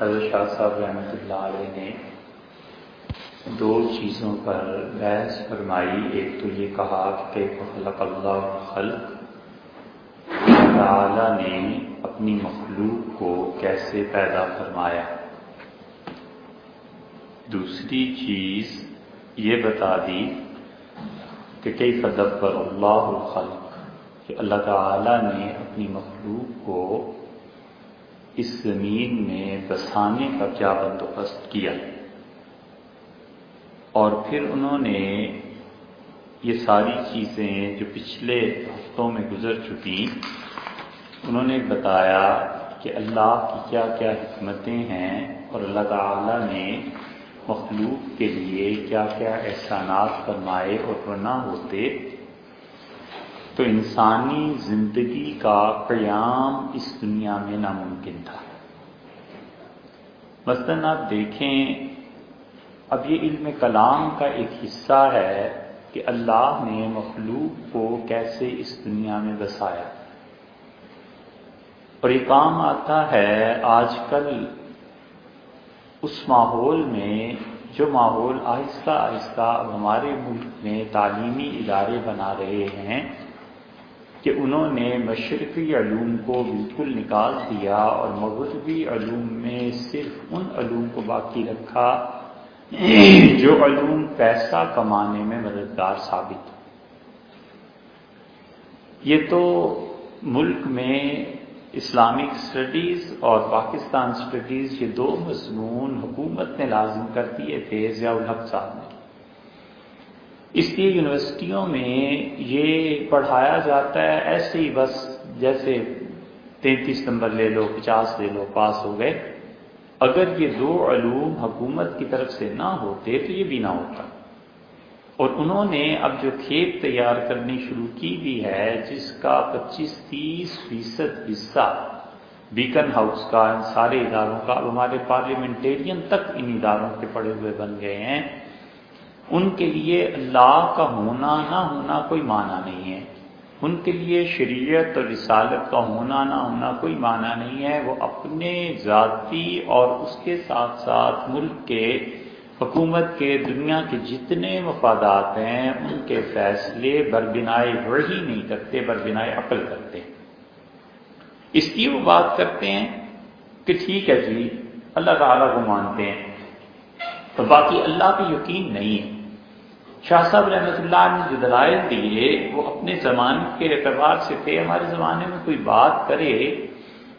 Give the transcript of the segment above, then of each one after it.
حضرت شاہ صاحب رحمۃ اللہ علیہ نے دو چیزوں پر بحث فرمائی۔ ایک تو یہ کہا کہ خلق اللہ خلق۔ تعالیٰ نے اپنی مخلوق کو کیسے پیدا فرمایا؟ دوسری چیز یہ بتا دی کہ کئی فدب پر اللہ الخلق؟ کہ اللہ تعالیٰ نے اپنی مخلوق کو اس زمین میں بسانے کا کیا بندوبست کیا؟ اور پھر انہوں نے یہ ساری چیزیں جو پچھلے ہفتوں میں گزر چکی، انہوں نے بتایا کہ اللہ کی کیا کیا حکمتیں ہیں اور اللہ تعالیٰ نے مخلوق کے لیے کیا کیا احسانات فرمائے اور ورنہ ہوتے تو انسانی زندگی کا قیام اس دنیا میں ناممکن تھا۔ مثلاً آپ دیکھیں، اب یہ علم کلام کا ایک حصہ ہے کہ اللہ نے مخلوق کو کیسے اس دنیا میں بسایا۔ اور یہ کام آتا ہے آج کل اس ماحول میں، جو ماحول آہستہ آہستہ اب ہمارے ملک میں تعلیمی ادارے بنا رہے ہیں۔ کہ انہوں نے مشرقی علوم کو بالکل نکال دیا اور مغربی علوم میں صرف ان علوم کو باقی رکھا جو علوم پیسہ کمانے میں مددگار ثابت یہ تو ملک میں اسلامک اسٹڈیز اور پاکستان اسٹڈیز یہ دو مضمون حکومت نے لازم کر دیے تھے ضیاء الحق صاحب نے۔ اس لیے یونیورسٹیوں میں یہ پڑھایا جاتا ہے، ایسے ہی بس جیسے تینتیس نمبر لے لو، پچاس لے لو، پاس ہو گئے۔ اگر یہ دو علوم حکومت کی طرف سے نہ ہوتے تو یہ بھی نہ ہوتا۔ اور انہوں نے اب جو کھیت تیار کرنی شروع کی بھی ہے، جس کا پچیس تیس فیصد حصہ بیکن ہاؤس کا، ان سارے اداروں کا، اب ہمارے پارلیمنٹیرین تک ان اداروں کے پڑے ہوئے بن گئے ہیں۔ ان کے لیے اللہ کا ہونا نہ ہونا کوئی معنی نہیں ہے۔ ان کے لیے شریعت اور رسالت کا ہونا نہ ہونا کوئی معنی نہیں ہے۔ وہ اپنے ذاتی اور اس کے ساتھ ساتھ ملک کے، حکومت کے، دنیا کے جتنے مفادات ہیں، ان کے فیصلے بربنائے وہی نہیں کرتے، بربنائے عقل کرتے۔ اس لیے وہ بات کرتے ہیں کہ ٹھیک ہے جی اللہ تعالیٰ کو مانتے ہیں، تو باقی اللہ پہ یقین نہیں ہے۔ شاہ صاحب رحمۃ اللہ نے جو دلائل دیے، وہ اپنے زمانے کے اعتبار سے تھے۔ ہمارے زمانے میں کوئی بات کرے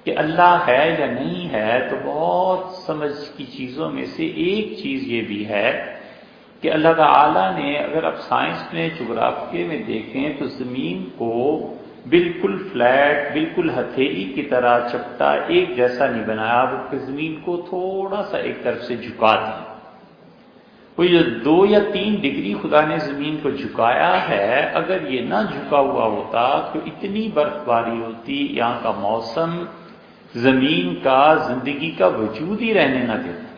کہ اللہ ہے یا نہیں ہے، تو بہت سمجھ کی چیزوں میں سے ایک چیز یہ بھی ہے کہ اللہ تعالیٰ نے اگر آپ سائنس میں جغرافیے میں دیکھیں تو زمین کو بالکل فلیٹ، بالکل ہتھیلی کی طرح چپٹا، ایک جیسا نہیں بنایا۔ بلکہ زمین کو تھوڑا سا ایک طرف سے جھکا دیا۔ وہ جو دو یا تین ڈگری خدا نے زمین کو جھکایا ہے، اگر یہ نہ جھکا ہوا ہوتا تو اتنی برف باری ہوتی، یہاں کا موسم، زمین کا، زندگی کا وجود ہی رہنے نہ دیتا۔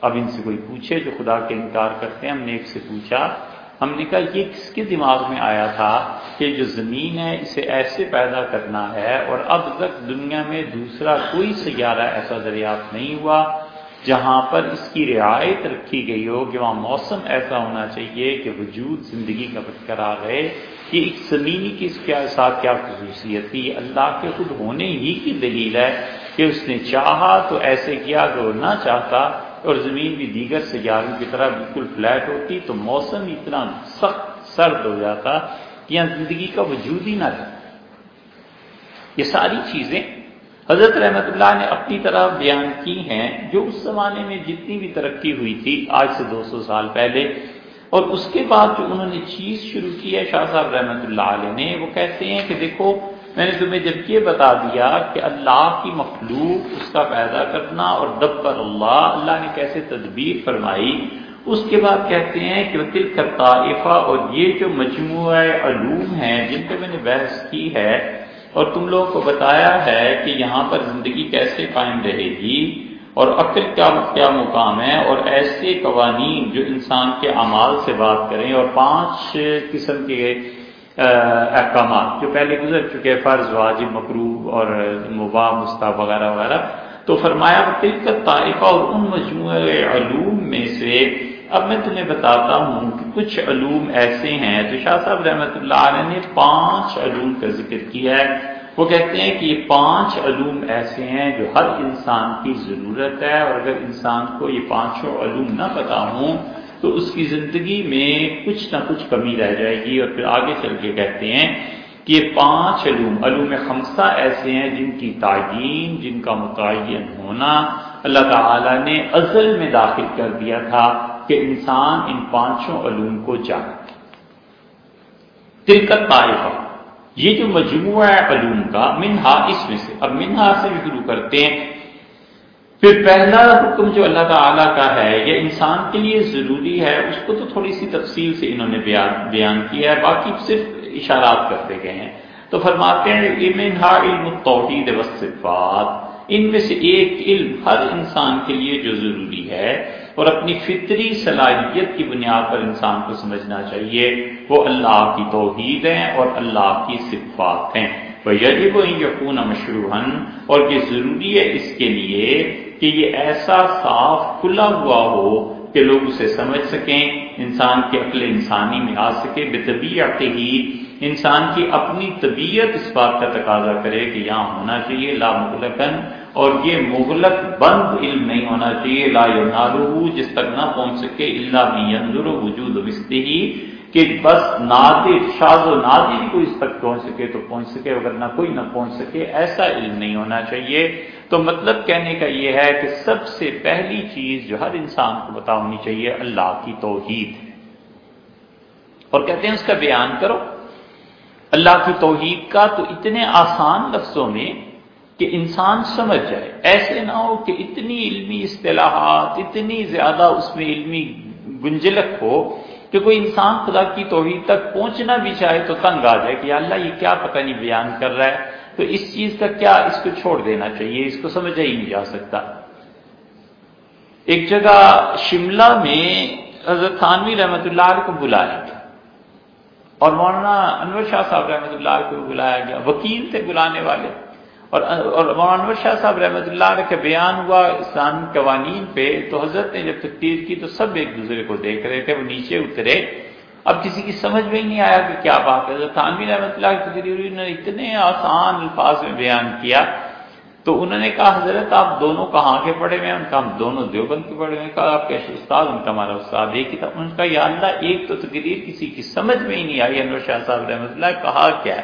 اب ان سے کوئی پوچھے جو خدا کے انکار کرتے ہیں، ہم نے ایک سے پوچھا۔ ہم نے کہا، یہ کس کے دماغ میں آیا تھا کہ جو زمین ہے، اسے ایسے پیدا کرنا ہے اور اب تک دنیا میں دوسرا کوئی سیارہ ایسا دریافت نہیں ہوا جہاں پر اس کی رعایت رکھی گئی ہو کہ وہاں موسم ایسا ہونا چاہیے کہ وجود زندگی کا برقرار رہے کہ ایک زمینی کی اس کے ساتھ کیا خصوصیت تھی اللہ کے خود ہونے ہی کی دلیل ہے کہ اس نے چاہا تو ایسے کیا کہ وہ نہ چاہتا اور زمین بھی دیگر سیاروں کی طرح بالکل فلیٹ ہوتی تو موسم اتنا سخت سرد ہو جاتا کہ یہاں زندگی کا وجود ہی نہ رہتا۔ یہ ساری چیزیں حضرت رحمت اللہ نے اپنی طرح بیان کی ہیں جو اس زمانے میں جتنی بھی ترقی ہوئی تھی، آج سے دو سو سال پہلے، اور اس کے بعد جو انہوں نے چیز شروع کی ہے شاہ صاحب رحمت اللہ علیہ نے، وہ کہتے ہیں کہ دیکھو، میں نے تمہیں جب یہ بتا دیا کہ اللہ کی مخلوق اس کا پیدا کرنا اور دبر اللہ اللہ نے کیسے تدبیر فرمائی، اس کے بعد کہتے ہیں کہ دل کرتا اور یہ جو مجموعہ علوم ہیں جن پہ میں نے بحث کی ہے اور تم لوگوں کو بتایا ہے کہ یہاں پر زندگی کیسے قائم رہے گی اور عقل کیا کیا مقام ہے اور ایسے قوانین جو انسان کے اعمال سے بات کریں اور پانچ قسم کے احکامات جو پہلے گزر چکے فرض، واجب مقروب اور مباح مستح وغیرہ وغیرہ۔ تو فرمایا تلکت طائفہ اور ان مجموعہ علوم میں سے اب میں تمہیں بتاتا ہوں کہ کچھ علوم ایسے ہیں تو شاہ صاحب رحمۃ اللہ علیہ نے پانچ علوم کا ذکر کیا ہے۔ وہ کہتے ہیں کہ یہ پانچ علوم ایسے ہیں جو ہر انسان کی ضرورت ہے۔ اور اگر انسان کو یہ پانچوں علوم نہ پتا ہوں تو اس کی زندگی میں کچھ نہ کچھ کمی رہ جائے گی۔ اور پھر آگے چل کے کہتے ہیں کہ یہ پانچ علوم علوم خمسہ ایسے ہیں جن کی تعین جن کا متعین ہونا اللہ تعالی نے ازل میں داخل کر دیا تھا۔ کہ انسان ان پانچوں علوم کو جانے۔ تلکت طائفہ۔ یہ جو مجموعہ ہے علوم کا، منہا اس میں سے۔ اب منہا سے بھی شروع کرتے ہیں۔ پھر پہلا حکم جو اللہ تعالیٰ کا ہے، یہ انسان کے لیے ضروری ہے، اس کو تو تھوڑی سی تفصیل سے انہوں نے بیان بیان کیا ہے۔ باقی صرف اشارات کرتے گئے ہیں۔ تو فرماتے ہیں منہا علم توحید وصفات ان میں سے ایک علم ہر انسان کے لیے جو ضروری ہے اور اپنی فطری صلاحیت کی بنیاد پر انسان کو سمجھنا چاہیے، وہ اللہ کی توحید ہیں اور اللہ کی صفات ہیں۔ وہ یجب یقون مشروع اور یہ ضروری ہے اس کے لیے کہ یہ ایسا صاف کھلا ہوا ہو کہ لوگ اسے سمجھ سکیں، انسان کے عقل انسانی میں آ سکے بے طبیعت ہی انسان کی اپنی طبیعت اس بات کا تقاضا کرے کہ یہاں ہونا چاہیے، لا مغلقن اور یہ مغلق بند علم نہیں ہونا چاہیے، لا نارو جس تک نہ پہنچ سکے اللہ میں وجود ہی کہ بس نادر، شاز و نادر کو اس تک پہنچ سکے تو پہنچ سکے، اگر نہ کوئی نہ پہنچ سکے، ایسا علم نہیں ہونا چاہیے۔ تو مطلب کہنے کا یہ ہے کہ سب سے پہلی چیز جو ہر انسان کو بتا ہونی چاہیے، اللہ کی توحید۔ اور کہتے ہیں اس کا بیان کرو۔ اللہ کی توحید کا تو اتنے آسان لفظوں میں کہ انسان سمجھ جائے۔ ایسے نہ ہو کہ اتنی علمی اصطلاحات، اتنی زیادہ اس میں علمی گنجلک ہو کہ کوئی انسان خدا کی توحید تک پہنچنا بھی چاہے تو تنگ آ جائے کہ اللہ یہ کیا پتہ نہیں بیان کر رہا ہے۔ تو اس چیز کا کیا اس کو چھوڑ دینا چاہیے؟ اس کو سمجھا ہی نہیں جا سکتا۔ ایک جگہ شملہ میں حضرت خانوی رحمت اللہ کو بلایا اور مولانا انور شاہ صاحب رحمۃ اللہ کو بلایا گیا، وکیل تھے بلانے والے۔ اور مولانا انور شاہ صاحب رحمۃ اللہ علیہ کا بیان ہوا اسلام قوانین پہ، تو حضرت نے جب تقریر کی تو سب ایک دوسرے کو دیکھ رہے تھے، وہ نیچے اترے۔ اب کسی کی سمجھ میں ہی نہیں آیا کہ کیا بات ہے۔ حضرت تھانوی رحمۃ اللہ کی تقریر نے اتنے آسان الفاظ میں بیان کیا۔ تو انہوں نے کہا، حضرت، آپ دونوں کہاں کے پڑھے ہوئے ہیں؟ ان کا ہم دونوں دیوبند کے پڑھے ہوئے کہا، آپ کیسے استاد؟ ان کا ہمارا استاد ایک ہی تھا۔ ان کا یا اللہ، ایک تو تقریر کسی کی سمجھ میں ہی نہیں آئی انور شاہ صاحب رحمۃ اللہ، کہا کیا ہے؟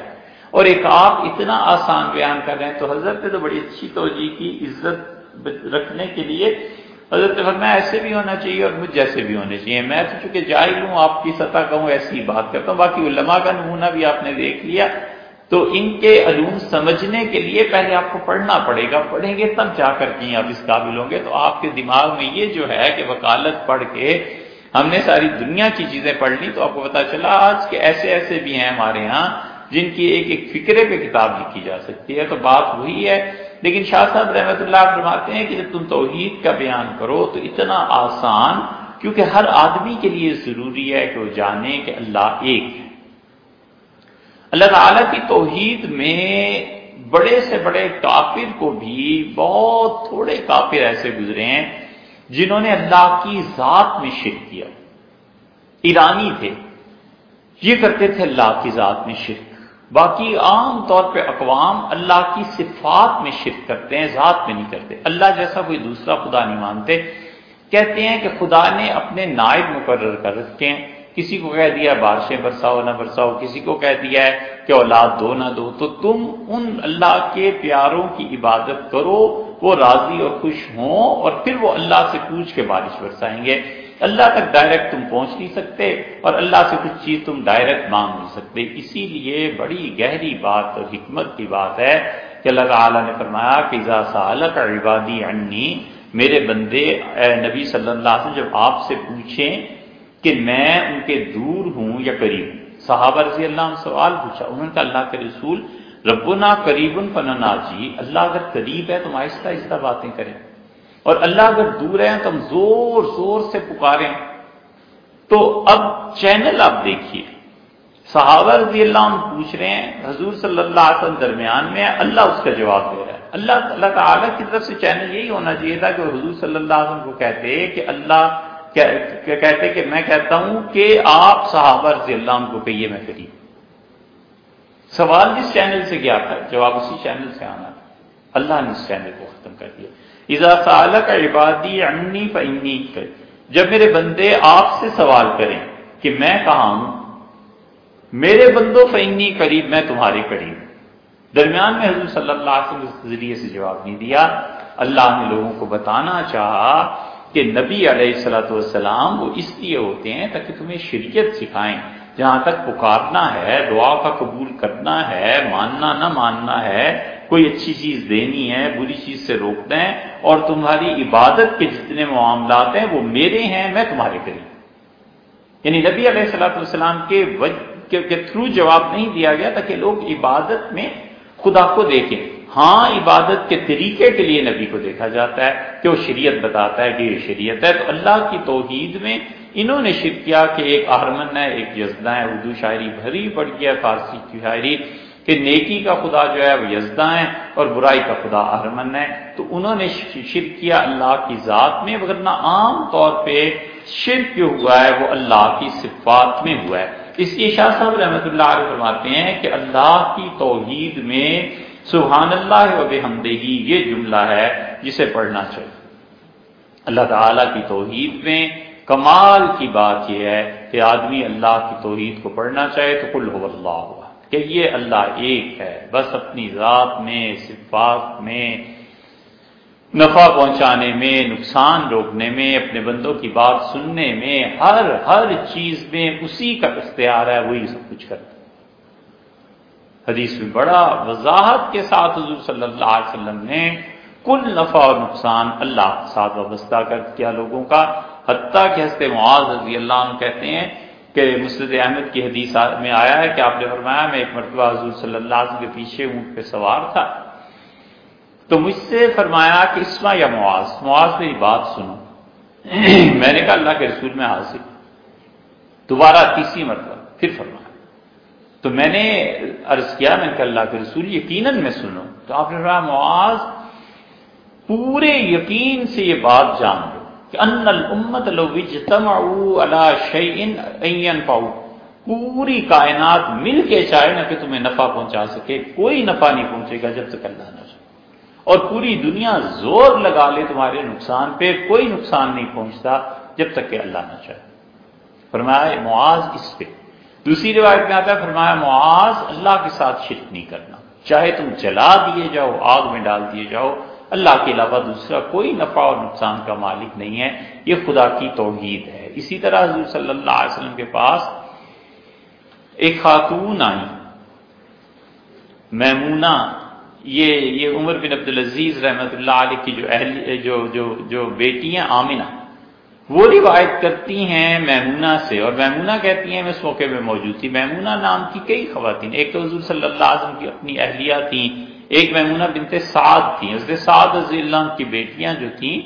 اور ایک، آپ اتنا آسان بیان کر رہے ہیں۔ تو حضرت نے تو بڑی اچھی توجہ کی عزت رکھنے کے لیے۔ حضرت فرمایا، ایسے بھی ہونا چاہیے اور مجھ جیسے بھی ہونے چاہیے۔ میں تو چونکہ جاہل ہوں، آپ کی سطح کا ہوں، ایسی بات کرتا ہوں۔ باقی علماء کا نمونہ بھی آپ نے دیکھ لیا۔ تو ان کے علوم سمجھنے کے لیے پہلے آپ کو پڑھنا پڑے گا۔ پڑھیں گے تب جا کر کے آپ اس قابل ہوں گے۔ تو آپ کے دماغ میں یہ جو ہے کہ وکالت پڑھ کے ہم نے ساری دنیا کی چیزیں پڑھ لی تو آپ کو پتا چلا آج کے ایسے ایسے بھی ہیں ہمارے ہاں جن کی ایک ایک فکرے پہ کتاب لکھی جا سکتی ہے۔ تو بات وہی ہے۔ لیکن شاہ صاحب رحمت اللہ فرماتے ہیں کہ جب تم توحید کا بیان کرو تو اتنا آسان، کیونکہ ہر آدمی کے لیے ضروری ہے کہ وہ جانے کہ اللہ ایک ہے۔ اللہ تعالیٰ کی توحید میں بڑے سے بڑے کافر کو بھی بہت تھوڑے کافر ایسے گزرے ہیں جنہوں نے اللہ کی ذات میں شرک کیا۔ ایرانی تھے۔ یہ کرتے تھے اللہ کی ذات میں شرک۔ باقی عام طور پہ اقوام اللہ کی صفات میں شرک کرتے ہیں، ذات میں نہیں کرتے۔ اللہ جیسا کوئی دوسرا خدا نہیں مانتے۔ کہتے ہیں کہ خدا نے اپنے نائب مقرر کر رکھے ہیں۔ کسی کو کہہ دیا بارشیں برساؤ، نہ برساؤ، کسی کو کہہ دیا ہے کہ اولاد دو، نہ دو، تو تم ان اللہ کے پیاروں کی عبادت کرو، وہ راضی اور خوش ہوں اور پھر وہ اللہ سے پوچھ کے بارش برسائیں گے۔ اللہ تک ڈائریکٹ تم پہنچ نہیں سکتے اور اللہ سے کچھ چیز تم ڈائریکٹ مانگ نہیں سکتے۔ اسی لیے بڑی گہری بات اور حکمت کی بات ہے کہ اللہ تعالیٰ نے فرمایا کہ کا عبادی عنی، میرے بندے، اے نبی صلی اللہ علیہ وسلم، جب آپ سے پوچھیں کہ میں ان کے دور ہوں یا قریب ہوں؟ صحابہ رضی اللہ عنہ سوال پوچھا، انہوں نے کہا، اللہ کے رسول، ربنا قریب فننا جی اللہ اگر قریب ہے تو آہستہ آہستہ باتیں کریں۔ اور اللہ اگر دور ہے تو ہم زور زور سے پکاریں۔ تو اب چینل آپ دیکھیے۔ صحابہ رضی اللہ عنہ پوچھ رہے ہیں، حضور صلی اللہ علیہ وسلم درمیان میں اللہ اس کا جواب دے رہا ہے۔ اللہ اللہ تعالیٰ کی طرف سے چینل یہی ہونا چاہیے تھا کہ حضور صلی اللہ علیہ وسلم کو کہتے کہ اللہ کہتے کہ میں کہتا ہوں کہ آپ صحابہ رضی اللہ عنہ کو کہیے میں قریب سوال جس چینل سے کیا تھا؟ جواب اسی چینل سے آنا تھا۔ اللہ نے اس چینل کو ختم کر دیا۔ اضافہ کا عبادی انی فنی جب میرے بندے آپ سے سوال کریں کہ میں کہاں ہوں؟ میرے بندوں فنی قریب، میں تمہارے قریب۔ درمیان میں حضور صلی اللہ علیہ وسلم اس ذریعے سے جواب نہیں دیا۔ اللہ نے لوگوں کو بتانا چاہا کہ نبی علیہ السلاۃ والسلام وہ اس لیے ہوتے ہیں تاکہ تمہیں شریعت سکھائیں۔ جہاں تک پکارنا ہے، دعا کا قبول کرنا ہے، ماننا نہ ماننا ہے، کوئی اچھی چیز دینی ہے، بری چیز سے روکنا ہے، اور تمہاری عبادت کے جتنے معاملات ہیں، وہ میرے ہیں، میں تمہارے قریب۔ یعنی نبی علیہ السلاۃ والسلام کے کے تھرو جواب نہیں دیا گیا تاکہ لوگ عبادت میں خدا کو دیکھیں۔ ہاں عبادت کے طریقے کے لیے نبی کو دیکھا جاتا ہے کہ وہ شریعت بتاتا ہے کہ یہ شریعت ہے۔ تو اللہ کی توحید میں انہوں نے شرک کیا کہ ایک آرمن ہے، ایک یزدہ ہے اردو شاعری بھری پڑ گیا فارسی کی شاعری کہ نیکی کا خدا جو ہے وہ یزدہ ہے اور برائی کا خدا آرمن ہے۔ تو انہوں نے شرک کیا اللہ کی ذات میں وغیرہ عام طور پہ شرک جو ہوا ہے وہ اللہ کی صفات میں ہوا ہے۔ اس لیے شاہ صاحب رحمۃ اللہ علیہ فرماتے ہیں کہ اللہ کی توحید میں سبحان اللہ و بحمدہی، یہ جملہ ہے جسے پڑھنا چاہیے۔ اللہ تعالیٰ کی توحید میں کمال کی بات یہ ہے کہ آدمی اللہ کی توحید کو پڑھنا چاہے تو کل ہو اللہ ہوا کہ یہ اللہ ایک ہے، بس اپنی ذات میں، صفات میں، نفع پہنچانے میں، نقصان روکنے میں، اپنے بندوں کی بات سننے میں، ہر ہر چیز میں اسی کا اختیار ہے، وہی سب کچھ کرتا حدیث میں بڑا وضاحت کے ساتھ حضور صلی اللہ علیہ وسلم نے کل نفع اور نقصان اللہ کے ساتھ وابستہ کر کیا لوگوں کا۔ حتیٰ کہ ہنستے معاذ رضی اللہ عنہ کہتے ہیں کہ مسرد احمد کی حدیث میں آیا ہے کہ آپ نے فرمایا میں ایک مرتبہ حضور صلی اللہ علیہ وسلم کے پیچھے اونٹ پہ سوار تھا۔ تو مجھ سے فرمایا کہ اسما یا مواز مواز میری بات سنو۔ میں نے کہا اللہ کے رسول میں حاضر۔ دوبارہ تیسری مرتبہ، پھر فرمایا۔ تو میں نے عرض کیا، میں نے کہا اللہ کے رسول، یقیناً میں سنو۔ تو آپ نے فرمایا مواز پورے یقین سے یہ بات جان لو کہ ان الامت لو اجتمعوا على شيء پاؤ پوری کائنات مل کے چاہے نہ کہ تمہیں نفع پہنچا سکے، کوئی نفع نہیں پہنچے گا جب تک اللہ نہ اور پوری دنیا زور لگا لے تمہارے نقصان پہ، کوئی نقصان نہیں پہنچتا جب تک کہ اللہ نہ چاہے۔ فرمایا، معاذ، اس پہ۔ دوسری روایت میں آتا ہے، فرمایا، معاذ، اللہ کے ساتھ شرک نہیں کرنا۔ چاہے تم جلا دیے جاؤ، آگ میں ڈال دیے جاؤ، اللہ کے علاوہ دوسرا کوئی نفع اور نقصان کا مالک نہیں ہے۔ یہ خدا کی توحید ہے۔ اسی طرح حضور صلی اللہ علیہ وسلم کے پاس ایک خاتون آئی، میمونہ۔ یہ یہ عمر بن عبد العزیز رحمۃ اللہ علیہ کی جو اہل جو جو جو بیٹی ہیں، آمینہ۔ وہ روایت کرتی ہیں میمونہ سے اور میمونہ کہتی ہیں میں اس موقع میں موجود تھی۔ میمونہ نام کی کئی خواتین، ایک تو حضور صلی اللہ علیہ وسلم کی اپنی اہلیہ تھیں، ایک میمونہ بنت سعد تھیں۔ اس کے سعد رضی اللہ کی بیٹیاں جو تھیں،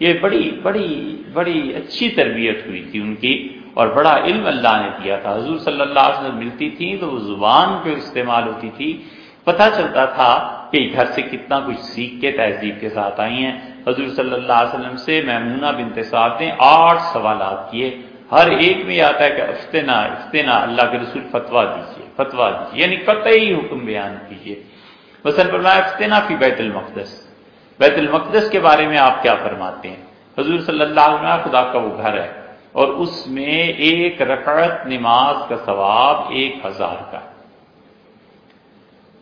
یہ بڑی بڑی بڑی اچھی تربیت ہوئی تھی ان کی اور بڑا علم اللہ نے دیا تھا۔ حضور صلی اللہ علیہ وسلم ملتی تھیں تو وہ زبان پہ استعمال ہوتی تھی۔ پتہ چلتا تھا کہ گھر سے کتنا کچھ سیکھ کے تہذیب کے ساتھ آئی ہیں۔ حضور صلی اللہ علیہ وسلم سے میمونہ بنت سعد نے آٹھ سوالات کیے۔ ہر ایک میں آتا ہے کہ افتنا افتنا، اللہ کے رسول فتوا دیجیے فتوا دیجیے یعنی قطعی حکم بیان کیجیے مثلا فرمایا، افتنا فی بیت المقدس۔ بیت المقدس کے بارے میں آپ کیا فرماتے ہیں؟ حضور صلی اللہ علیہ وسلم، خدا کا وہ گھر ہے اور اس میں ایک رکعت نماز کا ثواب ایک ہزار کا ہے۔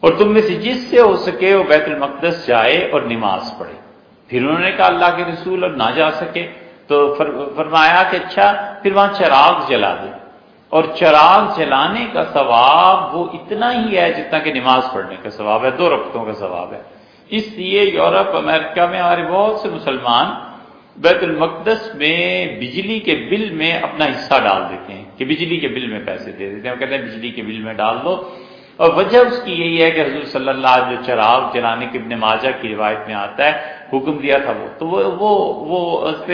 اور تم میں سے جس سے ہو سکے وہ بیت المقدس جائے اور نماز پڑھے۔ پھر انہوں نے کہا اللہ کے رسول اور نہ جا سکے۔ تو فرمایا کہ اچھا پھر وہاں چراغ جلا دے۔ اور چراغ جلانے کا ثواب وہ اتنا ہی ہے جتنا کہ نماز پڑھنے کا ثواب ہے، دو رقطوں کا ثواب ہے۔ اس لیے یورپ، امریکہ میں ہمارے بہت سے مسلمان بیت المقدس میں بجلی کے بل میں اپنا حصہ ڈال دیتے ہیں، کہ بجلی کے بل میں پیسے دے دیتے ہیں۔ وہ کہتے ہیں بجلی کے بل میں ڈال دو۔ اور وجہ اس کی یہی ہے کہ حضور صلی اللہ علیہ جو چراغ جلانے کے ابن ماجہ کی روایت میں آتا ہے حکم دیا تھا وہ۔ تو وہ وہ, وہ اس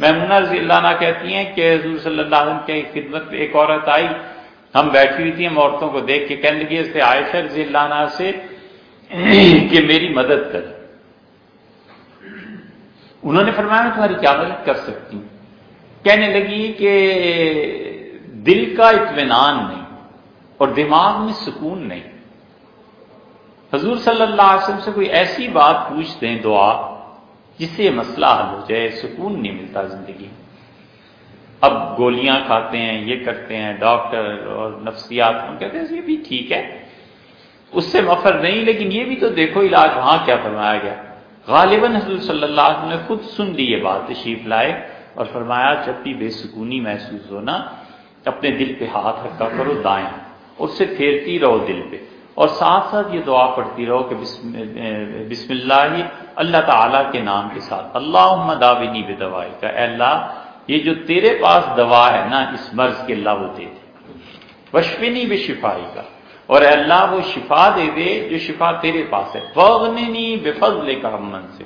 میمونہ رضی اللہ عنہ کہتی ہیں کہ حضور صلی اللہ علیہ وسلم کی خدمت میں ایک عورت آئی۔ ہم بیٹھی ہوئی تھی ہم عورتوں کو دیکھ کے کہنے لگے سے عائشہ رضی اللہ عنہ سے کہ میری مدد کر انہوں نے فرمایا میں تمہاری کیا مدد کر سکتی ہوں؟ کہنے لگی کہ دل کا اطمینان نہیں اور دماغ میں سکون نہیں۔ حضور صلی اللہ علیہ وسلم سے کوئی ایسی بات پوچھ دیں دعا جس سے یہ مسئلہ حل ہو جائے، سکون نہیں ملتا زندگی اب گولیاں کھاتے ہیں، یہ کرتے ہیں، ڈاکٹر اور نفسیات، ہم کہتے ہیں، یہ بھی ٹھیک ہے۔ اس سے مفر نہیں، لیکن یہ بھی تو دیکھو علاج وہاں کیا فرمایا گیا۔ غالباً حضور صلی اللہ علیہ وسلم نے خود سن لی یہ بات، تشریف لائے اور فرمایا، جب بھی بے سکونی محسوس ہونا، اپنے دل پہ ہاتھ رکھا کرو دائیں۔ اس سے پھیرتی رہو دل پہ۔ اور ساتھ ساتھ یہ دعا پڑھتی رہو کہ بسم اللہ اللہ تعالیٰ کے نام کے ساتھ۔ اللہ داونی بے دوائی کا اے اللہ، یہ جو تیرے پاس دوا ہے نا، اس مرض کے اللہ وہ دے دے۔ وشفنی بے شفائی کا اور اے اللہ، وہ شفا دے دے جو شفا تیرے پاس ہے۔ فغننی بے فضل کا من سے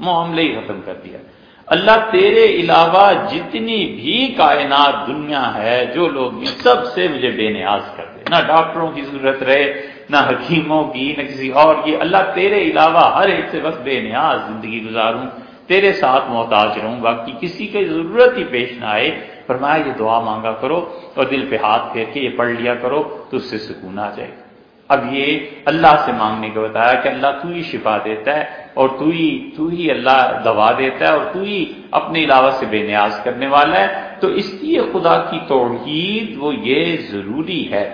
معاملے ہی ختم کر دیا۔ اللہ تیرے علاوہ جتنی بھی کائنات دنیا ہے، جو لوگ سب سے مجھے بے نیاز کر نہ ڈاکٹروں کی ضرورت رہے، نہ حکیموں کی، نہ کسی اور کی. اللہ تیرے علاوہ ہر ایک سے بس بے نیاز زندگی گزاروں. تیرے ساتھ محتاج رہوں. باقی کسی کی ضرورت ہی پیش نہ آئے. فرمایا، یہ دعا مانگا کرو اور دل پہ ہاتھ پھیر کے یہ پڑھ لیا کرو، تو اس سے سکون آ جائے اب یہ اللہ سے مانگنے کو بتایا کہ اللہ تو ہی شفا دیتا ہے اور تو ہی تو ہی اللہ دوا دیتا ہے اور تو ہی اپنے علاوہ سے بے نیاز کرنے والا ہے. تو اس لیے خدا کی توحید وہ یہ ضروری ہے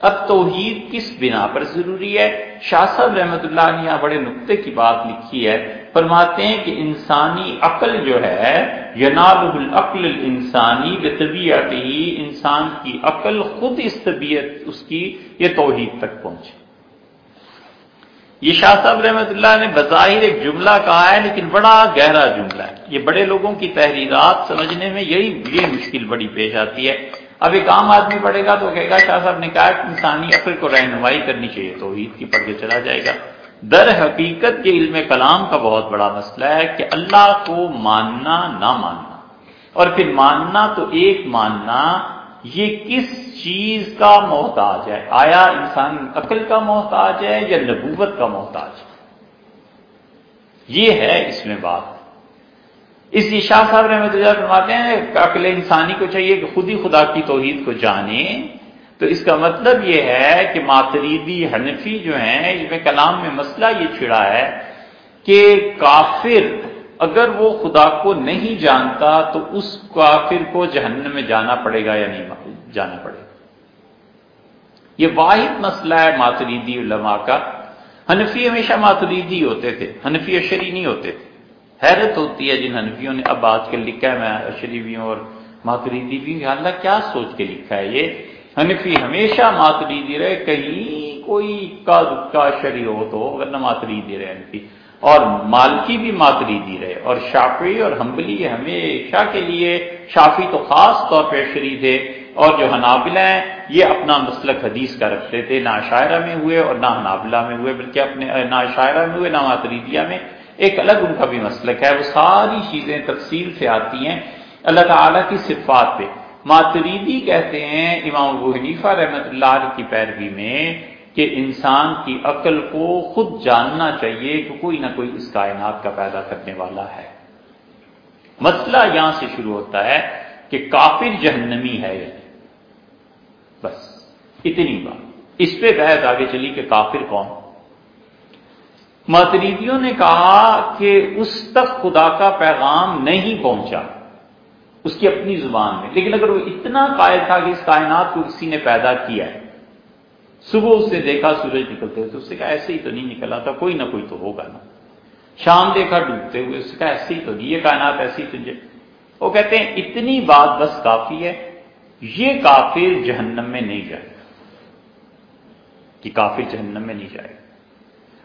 اب توحید کس بنا پر ضروری ہے؟ شاہ صاحب رحمت اللہ نے یہاں بڑے نقطے کی بات لکھی ہے۔ فرماتے ہیں کہ انسانی عقل جو ہے یناب العقل انسانی بطبیعت ہی انسان کی عقل خود اس طبیعت، اس کی یہ توحید تک پہنچے یہ شاہ صاحب رحمت اللہ نے بظاہر ایک جملہ کہا ہے، لیکن بڑا گہرا جملہ ہے۔ یہ بڑے لوگوں کی تحریرات سمجھنے میں یہی، یہ مشکل بڑی پیش آتی ہے۔ اب ایک عام آدمی پڑھے گا تو کہے گا، شاہ صاحب نے کہا کہ انسانی عقل کو رہنمائی کرنی چاہیے تو عید کی پڑھ کے چلا جائے گا۔ در حقیقت کے علم کلام کا بہت بڑا مسئلہ ہے کہ اللہ کو ماننا، نہ ماننا۔ اور پھر ماننا تو ایک ماننا، یہ کس چیز کا محتاج ہے؟ آیا انسان عقل کا محتاج ہے یا نبوت کا محتاج ہے؟ یہ ہے اس میں بات۔ اس شاہ صاحب رحمت اللہ فرماتے ہیں، عقل انسانی کو چاہیے کہ خود ہی خدا کی توحید کو جانے۔ تو اس کا مطلب یہ ہے کہ ماتریدی حنفی جو ہیں، اس میں کلام میں مسئلہ یہ چھڑا ہے کہ کافر اگر وہ خدا کو نہیں جانتا تو اس کافر کو جہنم میں جانا پڑے گا یا نہیں جانا پڑے گا۔ یہ واحد مسئلہ ہے ماتریدی علماء کا۔ حنفی ہمیشہ ماتریدی ہوتے تھے، حنفی اشری نہیں ہوتے تھے۔ حیرت ہوتی ہے جن حنفیوں نے اب آج کل لکھا ہے، میں اشری بھی ہوں اور ماتریدی بھی ہوں اللہ کیا سوچ کے لکھا ہے یہ؟ حنفی ہمیشہ ماتریدی رہے، کہیں کوئی کا دکا شری ہو تو، ورنہ ماتریدی رہے حنفی اور مالکی بھی ماتریدی رہے۔ اور شافی اور ہمبلی ہمیشہ کے لیے شافی تو خاص طور پہ شری تھے اور جو حنابلہ ہیں، یہ اپنا مسلک حدیث کا رکھتے تھے، نہ شاعرہ میں ہوئے اور نہ حنابلہ میں ہوئے، بلکہ اپنے، نہ شاعرہ میں ہوئے، نہ ماتریدیہ میں۔ ایک الگ ان کا بھی مسلک ہے، وہ ساری چیزیں تفصیل سے آتی ہیں اللہ تعالیٰ کی صفات پہ۔ ماتریدی کہتے ہیں امام ابو حنیفہ رحمت اللہ علیہ کی پیروی میں کہ انسان کی عقل کو خود جاننا چاہیے کہ کوئی نہ کوئی اس کائنات کا پیدا کرنے والا ہے۔ مسئلہ یہاں سے شروع ہوتا ہے کہ کافر جہنمی ہے بس، اتنی بات۔ اس پہ بحث آگے چلی کہ کافر کون؟ ماتریدیوں نے کہا کہ اس تک خدا کا پیغام نہیں پہنچا، اس کی اپنی زبان میں۔ لیکن اگر وہ اتنا قائل تھا کہ اس کائنات کو کسی نے پیدا کیا ہے، صبح اس نے دیکھا، سورج نکلتے ہوئے تو اس سے کہا ایسے ہی تو نہیں نکلا تھا، کوئی نہ کوئی تو ہوگا نا۔ شام دیکھا، ڈوبتے ہوئے اس سے کہا ایسے ہی تو نہیں، یہ کائنات ایسی تجھے وہ کہتے ہیں اتنی بات بس کافی ہے، یہ کافر جہنم میں نہیں جائے گا۔ کہ کافر جہنم میں نہیں جائے گا۔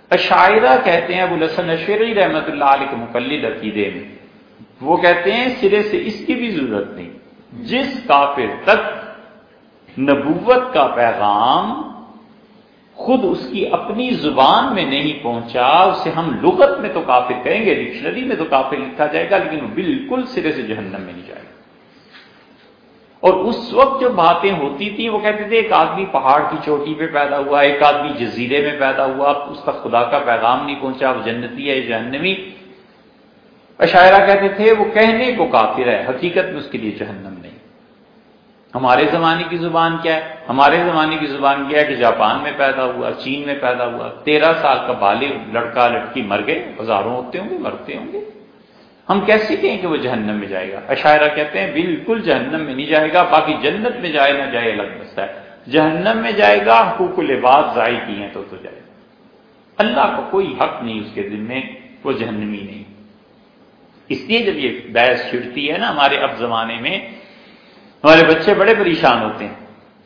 اشاعرہ کہتے ہیں ابو الحسن اشری رحمت اللہ علیہ کے مقلد عقیدے میں۔ وہ کہتے ہیں سرے سے اس کی بھی ضرورت نہیں۔ جس کافر تک نبوت کا پیغام خود اس کی اپنی زبان میں نہیں پہنچا، اسے ہم لغت میں تو کافر کہیں گے، ڈکشنری میں تو کافر لکھا جائے گا، لیکن وہ بالکل سرے سے جہنم میں نہیں جائے گا۔ اور اس وقت جو باتیں ہوتی تھیں، وہ کہتے تھے، ایک آدمی پہاڑ کی چوٹی پہ پیدا ہوا، ایک آدمی جزیرے میں پیدا ہوا اس کا خدا کا پیغام نہیں پہنچا، وہ جنتی ہے جہنمی۔ عشاعرہ کہتے تھے، وہ کہنے کو کافر ہے، حقیقت میں اس کے لیے جہنم نہیں۔ ہمارے زمانے کی زبان کیا ہے؟ ہمارے زمانے کی زبان کیا ہے کہ جاپان میں پیدا ہوا، چین میں پیدا ہوا، تیرہ سال کا بالغ لڑکا لڑکی مر گئے، ہزاروں ہوتے ہوں گے مرتے ہوں گے۔ ہم کیسے کہیں کہ وہ جہنم میں جائے گا؟ عشاعرہ کہتے ہیں، بالکل جہنم میں نہیں جائے گا، باقی جنت میں جائے نہ جائے الگ مسئلہ ہے۔ جہنم میں جائے گا، حقوق لباس ضائع کی ہیں تو تو جائے گا۔ اللہ کو کوئی حق نہیں اس کے دل میں، وہ جہنمی نہیں۔ اس لیے جب یہ بحث چھڑتی ہے نا ہمارے اب زمانے میں، ہمارے بچے بڑے پریشان ہوتے ہیں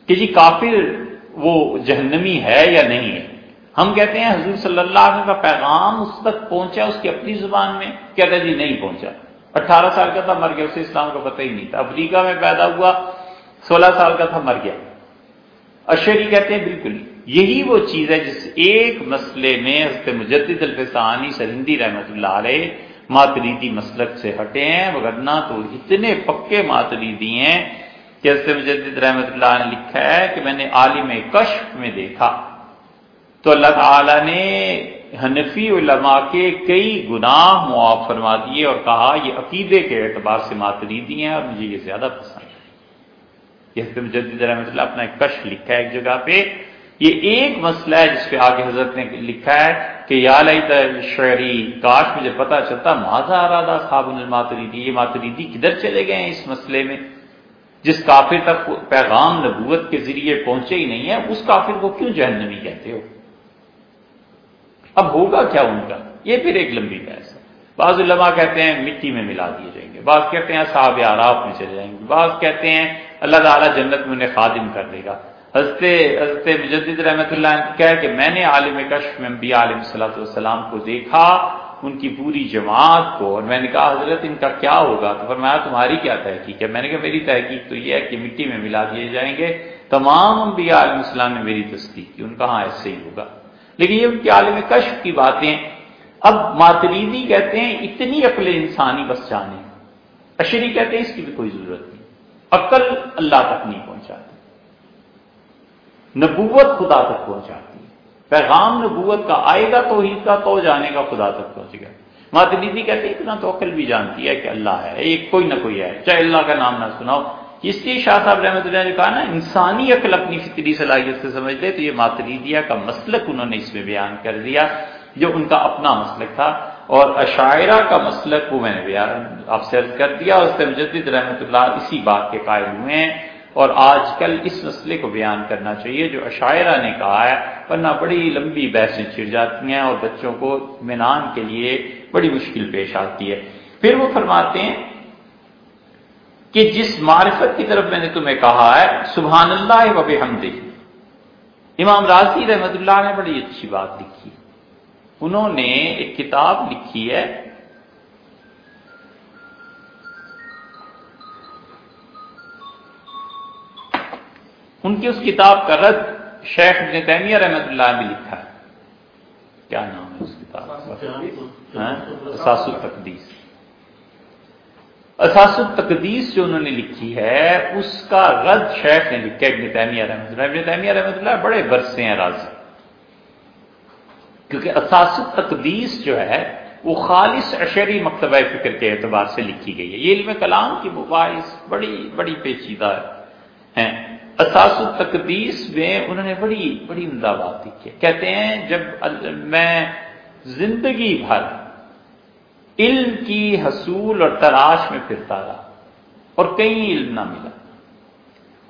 کہ جی کافر وہ جہنمی ہے یا نہیں ہے؟ ہم کہتے ہیں حضور صلی اللہ علیہ وسلم کا پیغام اس تک پہنچا اس کی اپنی زبان میں کہتا جی نہیں پہنچا۔ اٹھارہ سال کا تھا مر گیا، اسے اسلام کا پتہ ہی نہیں تھا۔ افریقہ میں پیدا ہوا، سولہ سال کا تھا مر گیا۔ اشری کہتے ہیں بالکل یہی وہ چیز ہے جس ایک مسئلے میں حضرت مجدد الفسانی سرندی رحمت اللہ علیہ ماتریدی مسلک سے ہٹے ہیں۔ وغیرہ تو اتنے پکے ماتریدی ہیں کہ حضرت مجدد رحمت اللہ نے لکھا ہے کہ میں نے عالم کشف میں دیکھا۔ تو اللہ تعالی نے حنفی علماء کے کئی گناہ معاف فرما دیے اور کہا یہ عقیدے کے اعتبار سے ماتریدی ہیں اور مجھے یہ زیادہ پسند ہے یہ مجدد رحمۃ اللہ اپنا ایک کش لکھا ہے ایک جگہ پہ۔ یہ ایک مسئلہ ہے جس پہ آگے حضرت نے لکھا ہے کہ یا شعری کاش مجھے پتا چلتا ماضا ارادہ خواب الماتریدی، یہ ماتریدی کدھر چلے گئے ہیں اس مسئلے میں؟ جس کافر تک پیغام نبوت کے ذریعے پہنچے ہی نہیں ہے اس کافر کو کیوں جہنمی کہتے ہو؟ اب ہوگا کیا ان کا؟ یہ پھر ایک لمبی بحث ہے۔ بعض علماء کہتے ہیں مٹی میں ملا دیے جائیں گے۔ بعض کہتے ہیں صاحب آراف میں چلے جائیں گے۔ بعض کہتے ہیں اللہ تعالیٰ جنت میں انہیں خادم کر دے گا۔ حضرت حضرت مجدد رحمۃ اللہ نے کہا کہ میں نے عالم کشف میں بھی عالم صلاح والسلام کو دیکھا، ان کی پوری جماعت کو، اور میں نے کہا، حضرت، ان کا کیا ہوگا؟ تو فرمایا، تمہاری کیا تحقیق ہے؟ میں نے کہا، میری تحقیق تو یہ ہے کہ مٹی میں ملا دیے جائیں گے۔ تمام انبیاء عالم السلام نے میری تصدیق کی، ان کا ہاں ایسے ہی ہوگا۔ لیکن یہ ان کے عالم کشف کی باتیں اب ماتریدی کہتے ہیں اتنی عقل انسانی بس جانے اشری کہتے ہیں اس کی بھی کوئی ضرورت نہیں۔ عقل اللہ تک نہیں پہنچاتی۔ نبوت خدا تک پہنچاتی۔ ہے پیغام نبوت کا آئے گا تو کا، تو جانے کا خدا تک پہنچے گا۔ ماتریدی کہتے ہیں اتنا تو عقل بھی جانتی ہے کہ اللہ ہے، ایک کوئی نہ کوئی ہے۔ چاہے اللہ کا نام نہ سناؤ اس لیے شاہ صاحب رحمۃ اللہ نے کہا نا، انسانی عقل اپنی فطری صلاحیت سے سمجھ لے، تو یہ ماتریدیا کا مسلک انہوں نے اس میں بیان کر دیا، جو ان کا اپنا مسلک تھا۔ اور عشاعرہ کا مسلک وہ میں نے بیان آپ سے عرض کر دیا، اور اس سے مجدد رحمۃ اللہ اسی بات کے قائل ہوئے ہیں۔ اور آج کل اس مسئلے کو بیان کرنا چاہیے، جو عشاعرہ نے کہا ہے، ورنہ بڑی لمبی بحثیں چھڑ جاتی ہیں اور بچوں کو مینان کے لیے بڑی مشکل پیش آتی ہے۔ پھر وہ فرماتے ہیں کہ جس معرفت کی طرف میں نے تمہیں کہا ہے سبحان اللہ وب حمد امام راضی رحمت اللہ نے بڑی اچھی بات لکھی۔ انہوں نے ایک کتاب لکھی ہے۔ ان کی اس کتاب کا رد شیخ ابن تیمیہ رحمت اللہ نے بھی لکھا ہے۔ کیا نام ہے اس کتاب کا؟ ساسو ہاں؟ تقدیس۔ اساس التقدیس جو انہوں نے لکھی ہے، اس کا رد شیخ نے لکھا ابن تیمیہ رحمۃ اللہ۔ ابن تیمیہ رحمۃ اللہ بڑے برسے ہیں، راضی۔ کیونکہ اساس التقدیس جو ہے، وہ خالص اشری مکتبہ فکر کے اعتبار سے لکھی گئی ہے۔ یہ علم کلام کی مباحث بڑی بڑی پیچیدہ ہیں۔ اساس التقدیس میں انہوں نے بڑی بڑی عمدہ بات لکھی ہے۔ کہتے ہیں، جب میں زندگی بھر علم کی حصول اور تلاش میں پھرتا رہا اور کہیں علم نہ ملا۔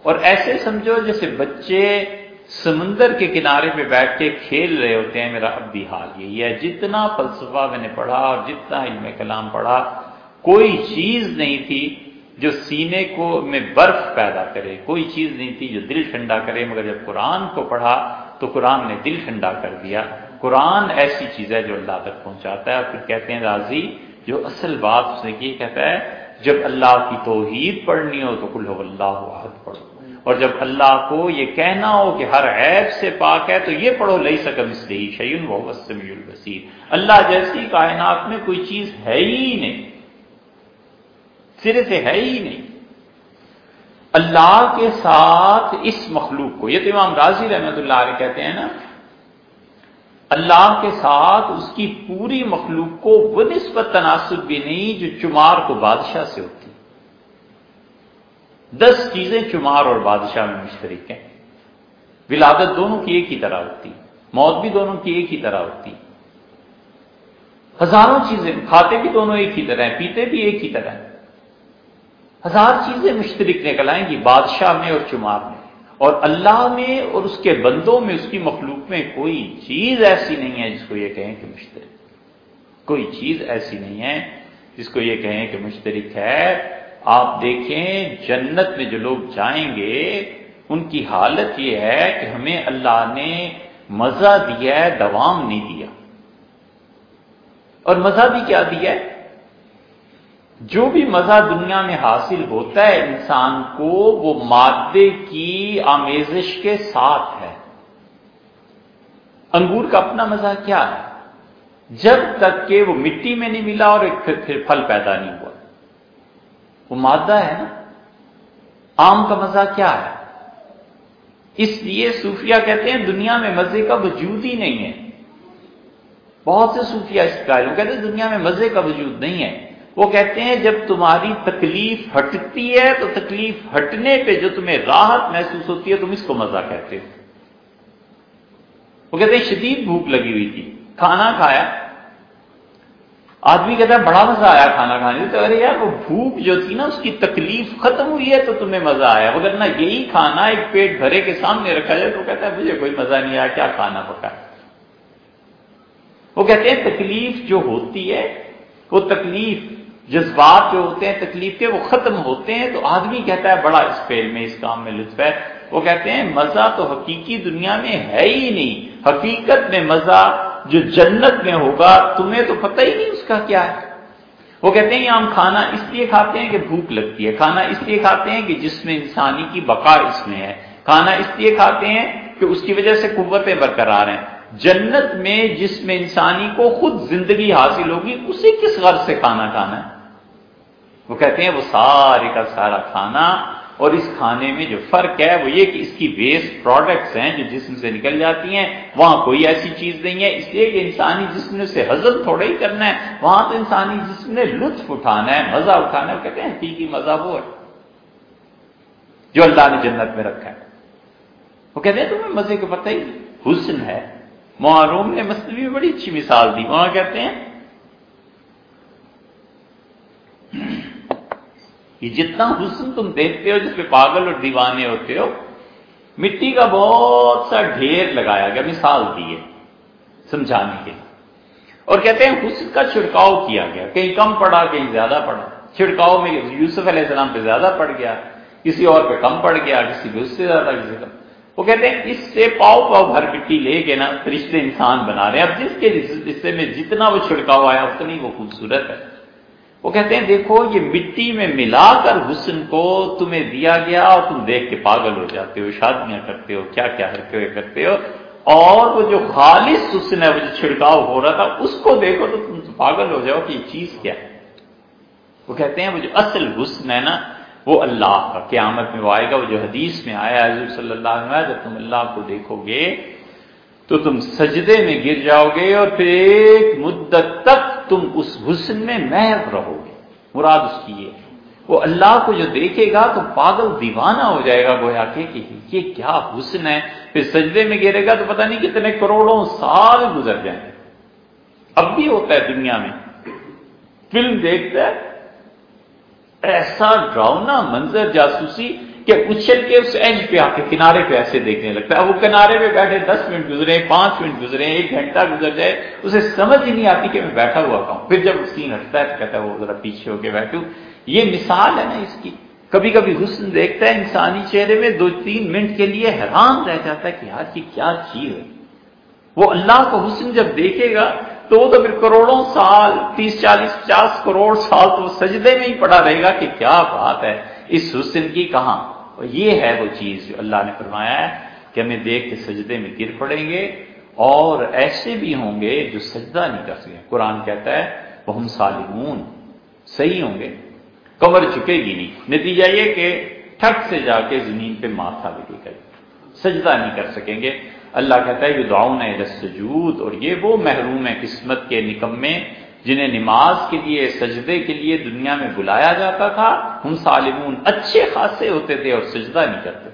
اور ایسے سمجھو جیسے بچے سمندر کے کنارے پہ بیٹھ کے کھیل رہے ہوتے ہیں، میرا اب بھی حال یہی ہے۔ جتنا فلسفہ میں نے پڑھا اور جتنا علم کلام پڑھا، کوئی چیز نہیں تھی جو سینے کو میں برف پیدا کرے، کوئی چیز نہیں تھی جو دل ٹھنڈا کرے۔ مگر جب قرآن کو پڑھا تو قرآن نے دل ٹھنڈا کر دیا۔ قرآن ایسی چیز ہے جو اللہ تک پہنچاتا ہے اور پھر کہتے ہیں راضی، جو اصل بات اس نے کی، کہتا ہے، جب اللہ کی توحید پڑھنی ہو تو کل اللہ عہد پڑھو۔ اور جب اللہ کو یہ کہنا ہو کہ ہر عیب سے پاک ہے تو یہ پڑھو، لئی سکم اس لیے شعین و وسمی البصیر۔ اللہ جیسی کائنات میں کوئی چیز ہے ہی نہیں سرے سے ہے ہی نہیں۔ اللہ کے ساتھ اس مخلوق کو، یہ تو امام راضی رحمت اللہ علیہ کہتے ہیں نا اللہ کے ساتھ اس کی پوری مخلوق کو وہ نسبت تناسب بھی نہیں جو چمار کو بادشاہ سے ہوتی۔ دس چیزیں چمار اور بادشاہ میں مشترک ہیں۔ ولادت دونوں کی ایک ہی طرح ہوتی، موت بھی دونوں کی ایک ہی طرح ہوتی۔ ہزاروں چیزیں، کھاتے بھی دونوں ایک ہی طرح ہیں، پیتے بھی ایک ہی طرح ہیں۔ ہزار چیزیں مشترک نکل آئیں گی بادشاہ میں اور چمار میں۔ اور اللہ میں اور اس کے بندوں میں، اس کی مخلوق میں کوئی چیز ایسی نہیں ہے جس کو یہ کہیں کہ مشترک کوئی چیز ایسی نہیں ہے جس کو یہ کہیں کہ مشترک ہے۔ آپ دیکھیں، جنت میں جو لوگ جائیں گے، ان کی حالت یہ ہے کہ ہمیں اللہ نے مزہ دیا ہے، دوام نہیں دیا۔ اور مزہ بھی کیا دیا ہے؟ جو بھی مزہ دنیا میں حاصل ہوتا ہے انسان کو، وہ مادے کی آمیزش کے ساتھ ہے۔ انگور کا اپنا مزہ کیا ہے؟ جب تک کہ وہ مٹی میں نہیں ملا اور ایک پھر پھر پھل پیدا نہیں ہوا۔ وہ مادہ ہے نا۔ آم کا مزہ کیا ہے؟ اس لیے صوفیہ کہتے ہیں دنیا میں مزے کا وجود ہی نہیں ہے۔ بہت سے صوفیہ اس قائل کہتے ہیں دنیا میں مزے کا وجود نہیں ہے۔ وہ کہتے ہیں جب تمہاری تکلیف ہٹتی ہے تو تکلیف ہٹنے پہ جو تمہیں راحت محسوس ہوتی ہے تم اس کو مزہ کہتے ہو۔ وہ کہتے ہیں شدید بھوک لگی ہوئی تھی، کھانا کھایا۔ آدمی کہتا ہے بڑا مزہ آیا کھانا کھانے تو ارے یار وہ بھوک جو تھی نا، اس کی تکلیف ختم ہوئی ہے تو تمہیں مزہ آیا۔ اگر نہ یہی کھانا ایک پیٹ بھرے کے سامنے رکھا جائے تو کہتا ہے مجھے کوئی مزہ نہیں آیا، کیا کھانا پکا۔ وہ کہتے ہیں تکلیف جو ہوتی ہے، وہ تکلیف جذبات جو ہوتے ہیں، تکلیف کے، وہ ختم ہوتے ہیں، تو آدمی کہتا ہے، بڑا اس فیل میں، اس کام میں لطف ہے۔ وہ کہتے ہیں، مزہ تو حقیقی دنیا میں ہے ہی نہیں۔ حقیقت میں مزہ جو جنت میں ہوگا، تمہیں تو پتہ ہی نہیں اس کا کیا ہے۔ وہ کہتے ہیں ہم کھانا اس لیے کھاتے ہیں کہ بھوک لگتی ہے۔ کھانا اس لیے کھاتے ہیں کہ جس میں انسانی کی بقا اس میں ہے۔ کھانا اس لیے کھاتے ہیں کہ اس کی وجہ سے قوتیں برقرار ہیں۔ جنت میں جس میں انسانی کو خود زندگی حاصل ہوگی اسے کس غرض سے کھانا کھانا ہے؟ وہ کہتے ہیں وہ سارے کا سارا کھانا اور اس کھانے میں جو فرق ہے وہ یہ کہ اس کی ویسٹ پروڈکٹس ہیں جو جسم سے نکل جاتی ہیں، وہاں کوئی ایسی چیز نہیں ہے۔ اس لیے کہ انسانی جسم نے اسے حضرت تھوڑا ہی کرنا ہے۔ وہاں تو انسانی جسم نے لطف اٹھانا ہے، مزہ اٹھانا ہے۔ وہ کہتے ہیں حقیقی مزہ وہ ہے جو اللہ نے جنت میں رکھا ہے۔ وہ کہتے ہیں تمہیں مزے کو پتہ ہی حسن ہے۔ معروم نے مصنوعی میں بڑی اچھی مثال دی۔ وہاں کہتے ہیں یہ جتنا حسن تم دیکھتے ہو، جس پہ پاگل اور دیوانے ہوتے ہو، مٹی کا بہت سا ڈھیر لگایا گیا، مثال دی ہے، سمجھانے کے اور کہتے ہیں حسن کا چھڑکاؤ کیا گیا، کہیں کم پڑا، کہیں زیادہ پڑا۔ چھڑکاؤ میں یوسف علیہ السلام پہ زیادہ پڑ گیا، کسی اور پہ کم پڑ گیا، کسی پہ اس سے زیادہ، کسی کا وہ کہتے ہیں اس سے پاؤ پاؤ بھر مٹی لے کے نا فرشتے انسان بنا رہے ہیں۔ اب جس کے حصے میں جتنا وہ چھڑکاؤ آیا، اتنی وہ خوبصورت ہے۔ وہ کہتے ہیں، دیکھو، یہ مٹی میں ملا کر حسن کو تمہیں دیا گیا اور تم دیکھ کے پاگل ہو جاتے ہو، شادیاں کرتے ہو، کیا کیا کرتے ہو کرتے ہو۔ اور وہ جو خالص حسن ہے، وہ جو چھڑکاؤ ہو رہا تھا، اس کو دیکھو تو تم پاگل ہو جاؤ کہ یہ چیز کیا ہے۔ وہ کہتے ہیں، وہ جو اصل حسن ہے نا، وہ اللہ کا، قیامت میں وہ آئے گا، وہ جو حدیث میں آیا حضور صلی اللہ علیہ وسلم، جب تم اللہ کو دیکھو گے تو تم سجدے میں گر جاؤ گے اور پھر ایک مدت تک تم اس حسن میں محب رہو گے۔ مراد اس کی یہ وہ اللہ کو جو دیکھے گا تو پاگل دیوانہ ہو جائے گا گویا کہ یہ کیا حسن ہے۔ پھر سجدے میں گرے گا تو پتہ نہیں کتنے کروڑوں سال گزر جائیں۔ اب بھی ہوتا ہے دنیا میں۔ فلم دیکھتا ہے۔ ایسا ڈراؤنا منظر جاسوسی۔ کہ اچھل کے اس اینج پہ آ کے کنارے پہ ایسے دیکھنے لگتا ہے۔ وہ کنارے پہ بیٹھے، دس منٹ گزرے، پانچ منٹ گزرے، ایک گھنٹہ گزر جائے، اسے سمجھ ہی نہیں آتی کہ میں بیٹھا ہوا کہوں پھر جب سین ہٹتا ہے تو کہتا ہے، وہ ذرا پیچھے ہو کے بیٹھوں یہ مثال ہے نا اس کی۔ کبھی کبھی حسن دیکھتا ہے انسانی چہرے میں، دو تین منٹ کے لیے حیران رہ جاتا ہے کہ یار کی کیا چیز ہے؟ وہ اللہ کو حسن جب دیکھے گا تو وہ تو پھر کروڑوں سال، تیس، چالیس، پچاس کروڑ سال تو سجدے میں ہی پڑا رہے گا کہ کیا بات ہے، اس حسن کی کہاں؟ اور یہ ہے وہ چیز جو اللہ نے فرمایا ہے کہ ہمیں دیکھ کے سجدے میں گر پڑیں گے اور ایسے بھی ہوں گے جو سجدہ نہیں کر سکے قرآن کہتا ہے وہ ہم سالمون صحیح ہوں گے کمر چکے گی نہیں۔ نتیجہ یہ کہ ٹھک سے جا کے زمین پہ ماتھا بھی گئے سجدہ نہیں کر سکیں گے۔ اللہ کہتا ہے یہ دعاؤں سجود اور یہ وہ محروم ہے قسمت کے نکمے جنہیں نماز کے لیے، سجدے کے لیے دنیا میں بلایا جاتا تھا، ہم سالمون اچھے خاصے ہوتے تھے اور سجدہ نہیں کرتے۔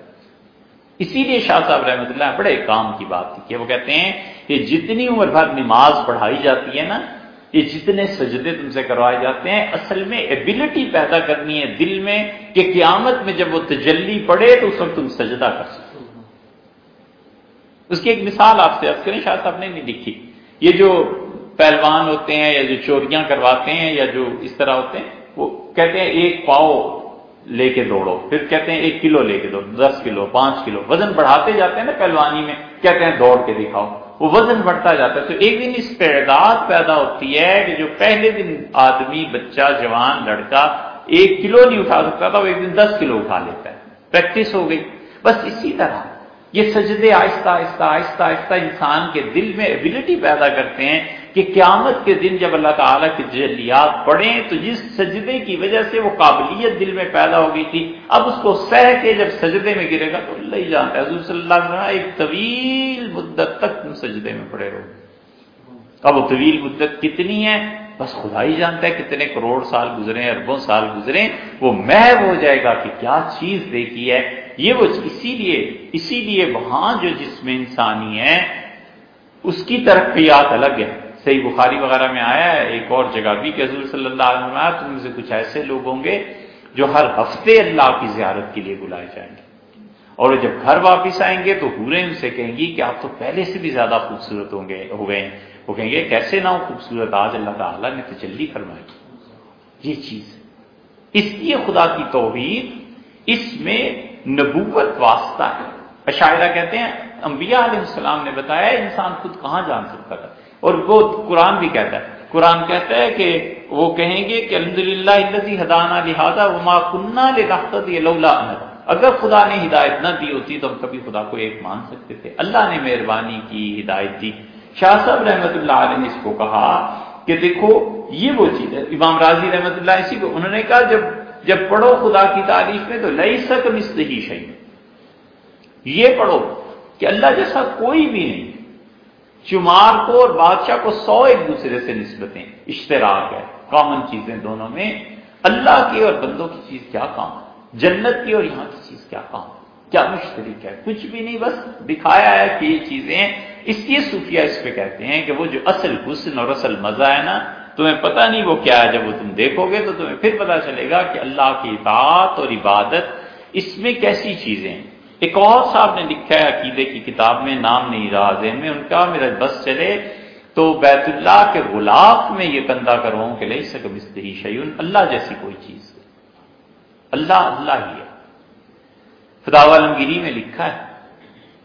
اسی لیے شاہ صاحب رحمۃ اللہ بڑے کام کی بات تھی کہ وہ کہتے ہیں کہ جتنی عمر بھر نماز پڑھائی جاتی ہے نا، یہ جتنے سجدے تم سے کروائے جاتے ہیں، اصل میں ایبلٹی پیدا کرنی ہے دل میں کہ قیامت میں جب وہ تجلی پڑے تو اس وقت تم سجدہ کر سکتے اس کی ایک مثال آپ سے کریں، شاہ صاحب نے نہیں لکھی۔ یہ جو پہلوان ہوتے ہیں یا جو چوریاں کرواتے ہیں یا جو اس طرح ہوتے ہیں، وہ کہتے ہیں ایک پاؤ لے کے دوڑو، پھر کہتے ہیں ایک کلو لے کے دوڑو، دس کلو، پانچ کلو، وزن بڑھاتے جاتے ہیں نا پہلوانی میں، کہتے ہیں دوڑ کے دکھاؤ، وہ وزن بڑھتا جاتا ہے۔ تو ایک دن اس تعداد پیدا ہوتی ہے کہ جو پہلے دن آدمی، بچہ، جوان، لڑکا ایک کلو نہیں اٹھا سکتا تھا، وہ ایک دن دس کلو اٹھا لیتا ہے۔ پریکٹس ہو گئی۔ بس اسی طرح یہ سجدے آہستہ آہستہ آہستہ آہستہ انسان کے دل میں ایبلٹی پیدا کرتے ہیں۔ کہ قیامت کے دن جب اللہ تعالیٰ کی جلیات پڑھیں تو جس سجدے کی وجہ سے وہ قابلیت دل میں پیدا ہو گئی تھی، اب اس کو سہ کے جب سجدے میں گرے گا تو اللہ ہی جانتا ہے۔ حضور صلی اللہ علیہ وسلم ایک طویل مدت تک تم سجدے میں پڑے رہو اب وہ طویل مدت کتنی ہے؟ بس خدا ہی جانتا ہے کتنے کروڑ سال گزرے اربوں سال گزرے وہ محب ہو جائے گا کہ کیا چیز دیکھی ہے۔ یہ وہ اسی لیے اسی لیے وہاں جو جسم انسانی ہے، اس کی ترقیات الگ ہے۔ صحیح بخاری وغیرہ میں آیا ہے، ایک اور جگہ بھی کہ حضور صلی اللہ علیہ وسلم تم سے کچھ ایسے لوگ ہوں گے جو ہر ہفتے اللہ کی زیارت کے لیے بلائے جائیں گے۔ اور جب گھر واپس آئیں گے تو ہورے ان سے کہیں گی کہ آپ تو پہلے سے بھی زیادہ خوبصورت ہوں گے ہو گئے وہ کہیں گے، کیسے نہ ہو خوبصورت، آج اللہ تعالیٰ نے تجلی فرمائی۔ یہ چیز۔ اس لیے خدا کی توحید اس میں نبوت واسطہ ہے۔ عشاعرہ کہتے ہیں، انبیاء علیہ السلام نے بتایا انسان خود کہاں جان سکتا ہے؟ اور وہ قرآن بھی کہتا ہے۔ قرآن کہتا ہے کہ وہ کہیں گے کہ الحمد للہ حدانہ لہٰذا وما کنہ لولا اگر خدا نے ہدایت نہ دی ہوتی تو ہم کبھی خدا کو ایک مان سکتے تھے۔ اللہ نے مہربانی کی، ہدایت دی۔ شاہ صاحب رحمۃ اللہ علیہ نے اس کو کہا کہ دیکھو، یہ وہ چیز ہے۔ امام راضی رحمۃ اللہ اسی کو، انہوں نے کہا، جب جب پڑھو خدا کی تعریف میں تو لئی سک مست ہی شہید یہ پڑھو کہ اللہ جیسا کوئی بھی نہیں چمار کو اور بادشاہ کو سو ایک دوسرے سے نسبتیں، اشتراک ہے کامن چیزیں دونوں میں۔ اللہ کی اور بندوں کی چیز کیا کام؟ جنت کی اور یہاں کی چیز کیا کام؟ کیا مشترک ہے؟ کچھ بھی نہیں، بس دکھایا ہے کہ یہ چیزیں اس لیے صوفیہ اس پہ کہتے ہیں کہ وہ جو اصل حسن اور اصل مزہ ہے نا، تمہیں پتہ نہیں وہ کیا ہے۔ جب وہ تم دیکھو گے تو تمہیں پھر پتہ چلے گا کہ اللہ کی اطاعت اور عبادت اس میں کیسی چیزیں ہیں۔ ایک اور صاحب نے لکھا ہے عقیدے کی کتاب میں، نام نہیں رہا ذہن میں، ان کا میرا بس چلے۔ تو بیت اللہ کے غلاف میں یہ کندھا کرواؤں کہ لئی سکم استحی شیون اللہ جیسی کوئی چیز اللہ اللہ ہی ہے۔ خدا عالمگیری میں لکھا ہے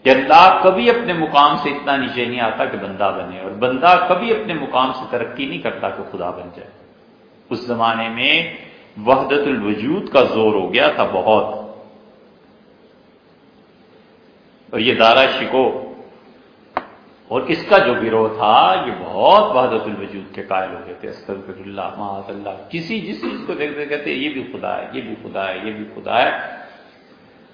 کہ اللہ کبھی اپنے مقام سے اتنا نیچے نہیں آتا کہ بندہ بنے، اور بندہ کبھی اپنے مقام سے ترقی نہیں کرتا کہ خدا بن جائے۔ اس زمانے میں وحدت الوجود کا زور ہو گیا تھا بہت۔ اور یہ دارا شکو اور اس کا جو گروہ تھا، یہ بہت وحدت الوجود کے قائل ہو گئے تھے، استغفر اللہ محاذ اللہ، کسی جس چیز کو دیکھتے کہتے، یہ بھی خدا ہے، یہ بھی خدا ہے، یہ بھی خدا ہے۔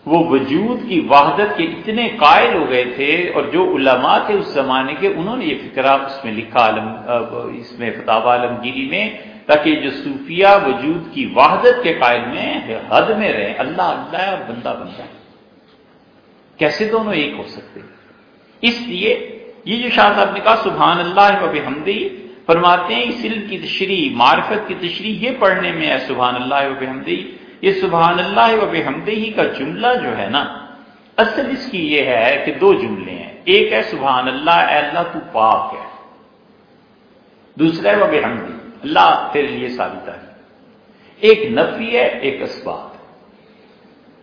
وہ وجود کی وحدت کے اتنے قائل ہو گئے تھے اور جو علماء تھے اس زمانے کے، انہوں نے یہ فکرہ اس میں لکھا، علم، اس میں فتح عالمگیری میں، تاکہ جو صوفیہ وجود کی وحدت کے قائل میں، حد میں رہے اللہ اللہ ہے اور بندہ بندہ۔ ہے کیسے دونوں ایک ہو سکتے اس لیے یہ جو شاہ صاحب نے کہا، سبحان اللہ و بحمدی فرماتے ہیں، اس علم کی تشریح، معرفت کی تشریح یہ پڑھنے میں ہے، سبحان اللہ و بحمدی یہ سبحان اللہ و بحمدہی کا جملہ جو ہے نا، اصل اس کی یہ ہے کہ دو جملے ہیں۔ ایک ہے، سبحان اللہ، اے اللہ تو پاک ہے۔ دوسرا ہے وہ بحمدی اللہ تیرے لیے ثابت ہے۔ ایک نفی ہے، ایک اسباب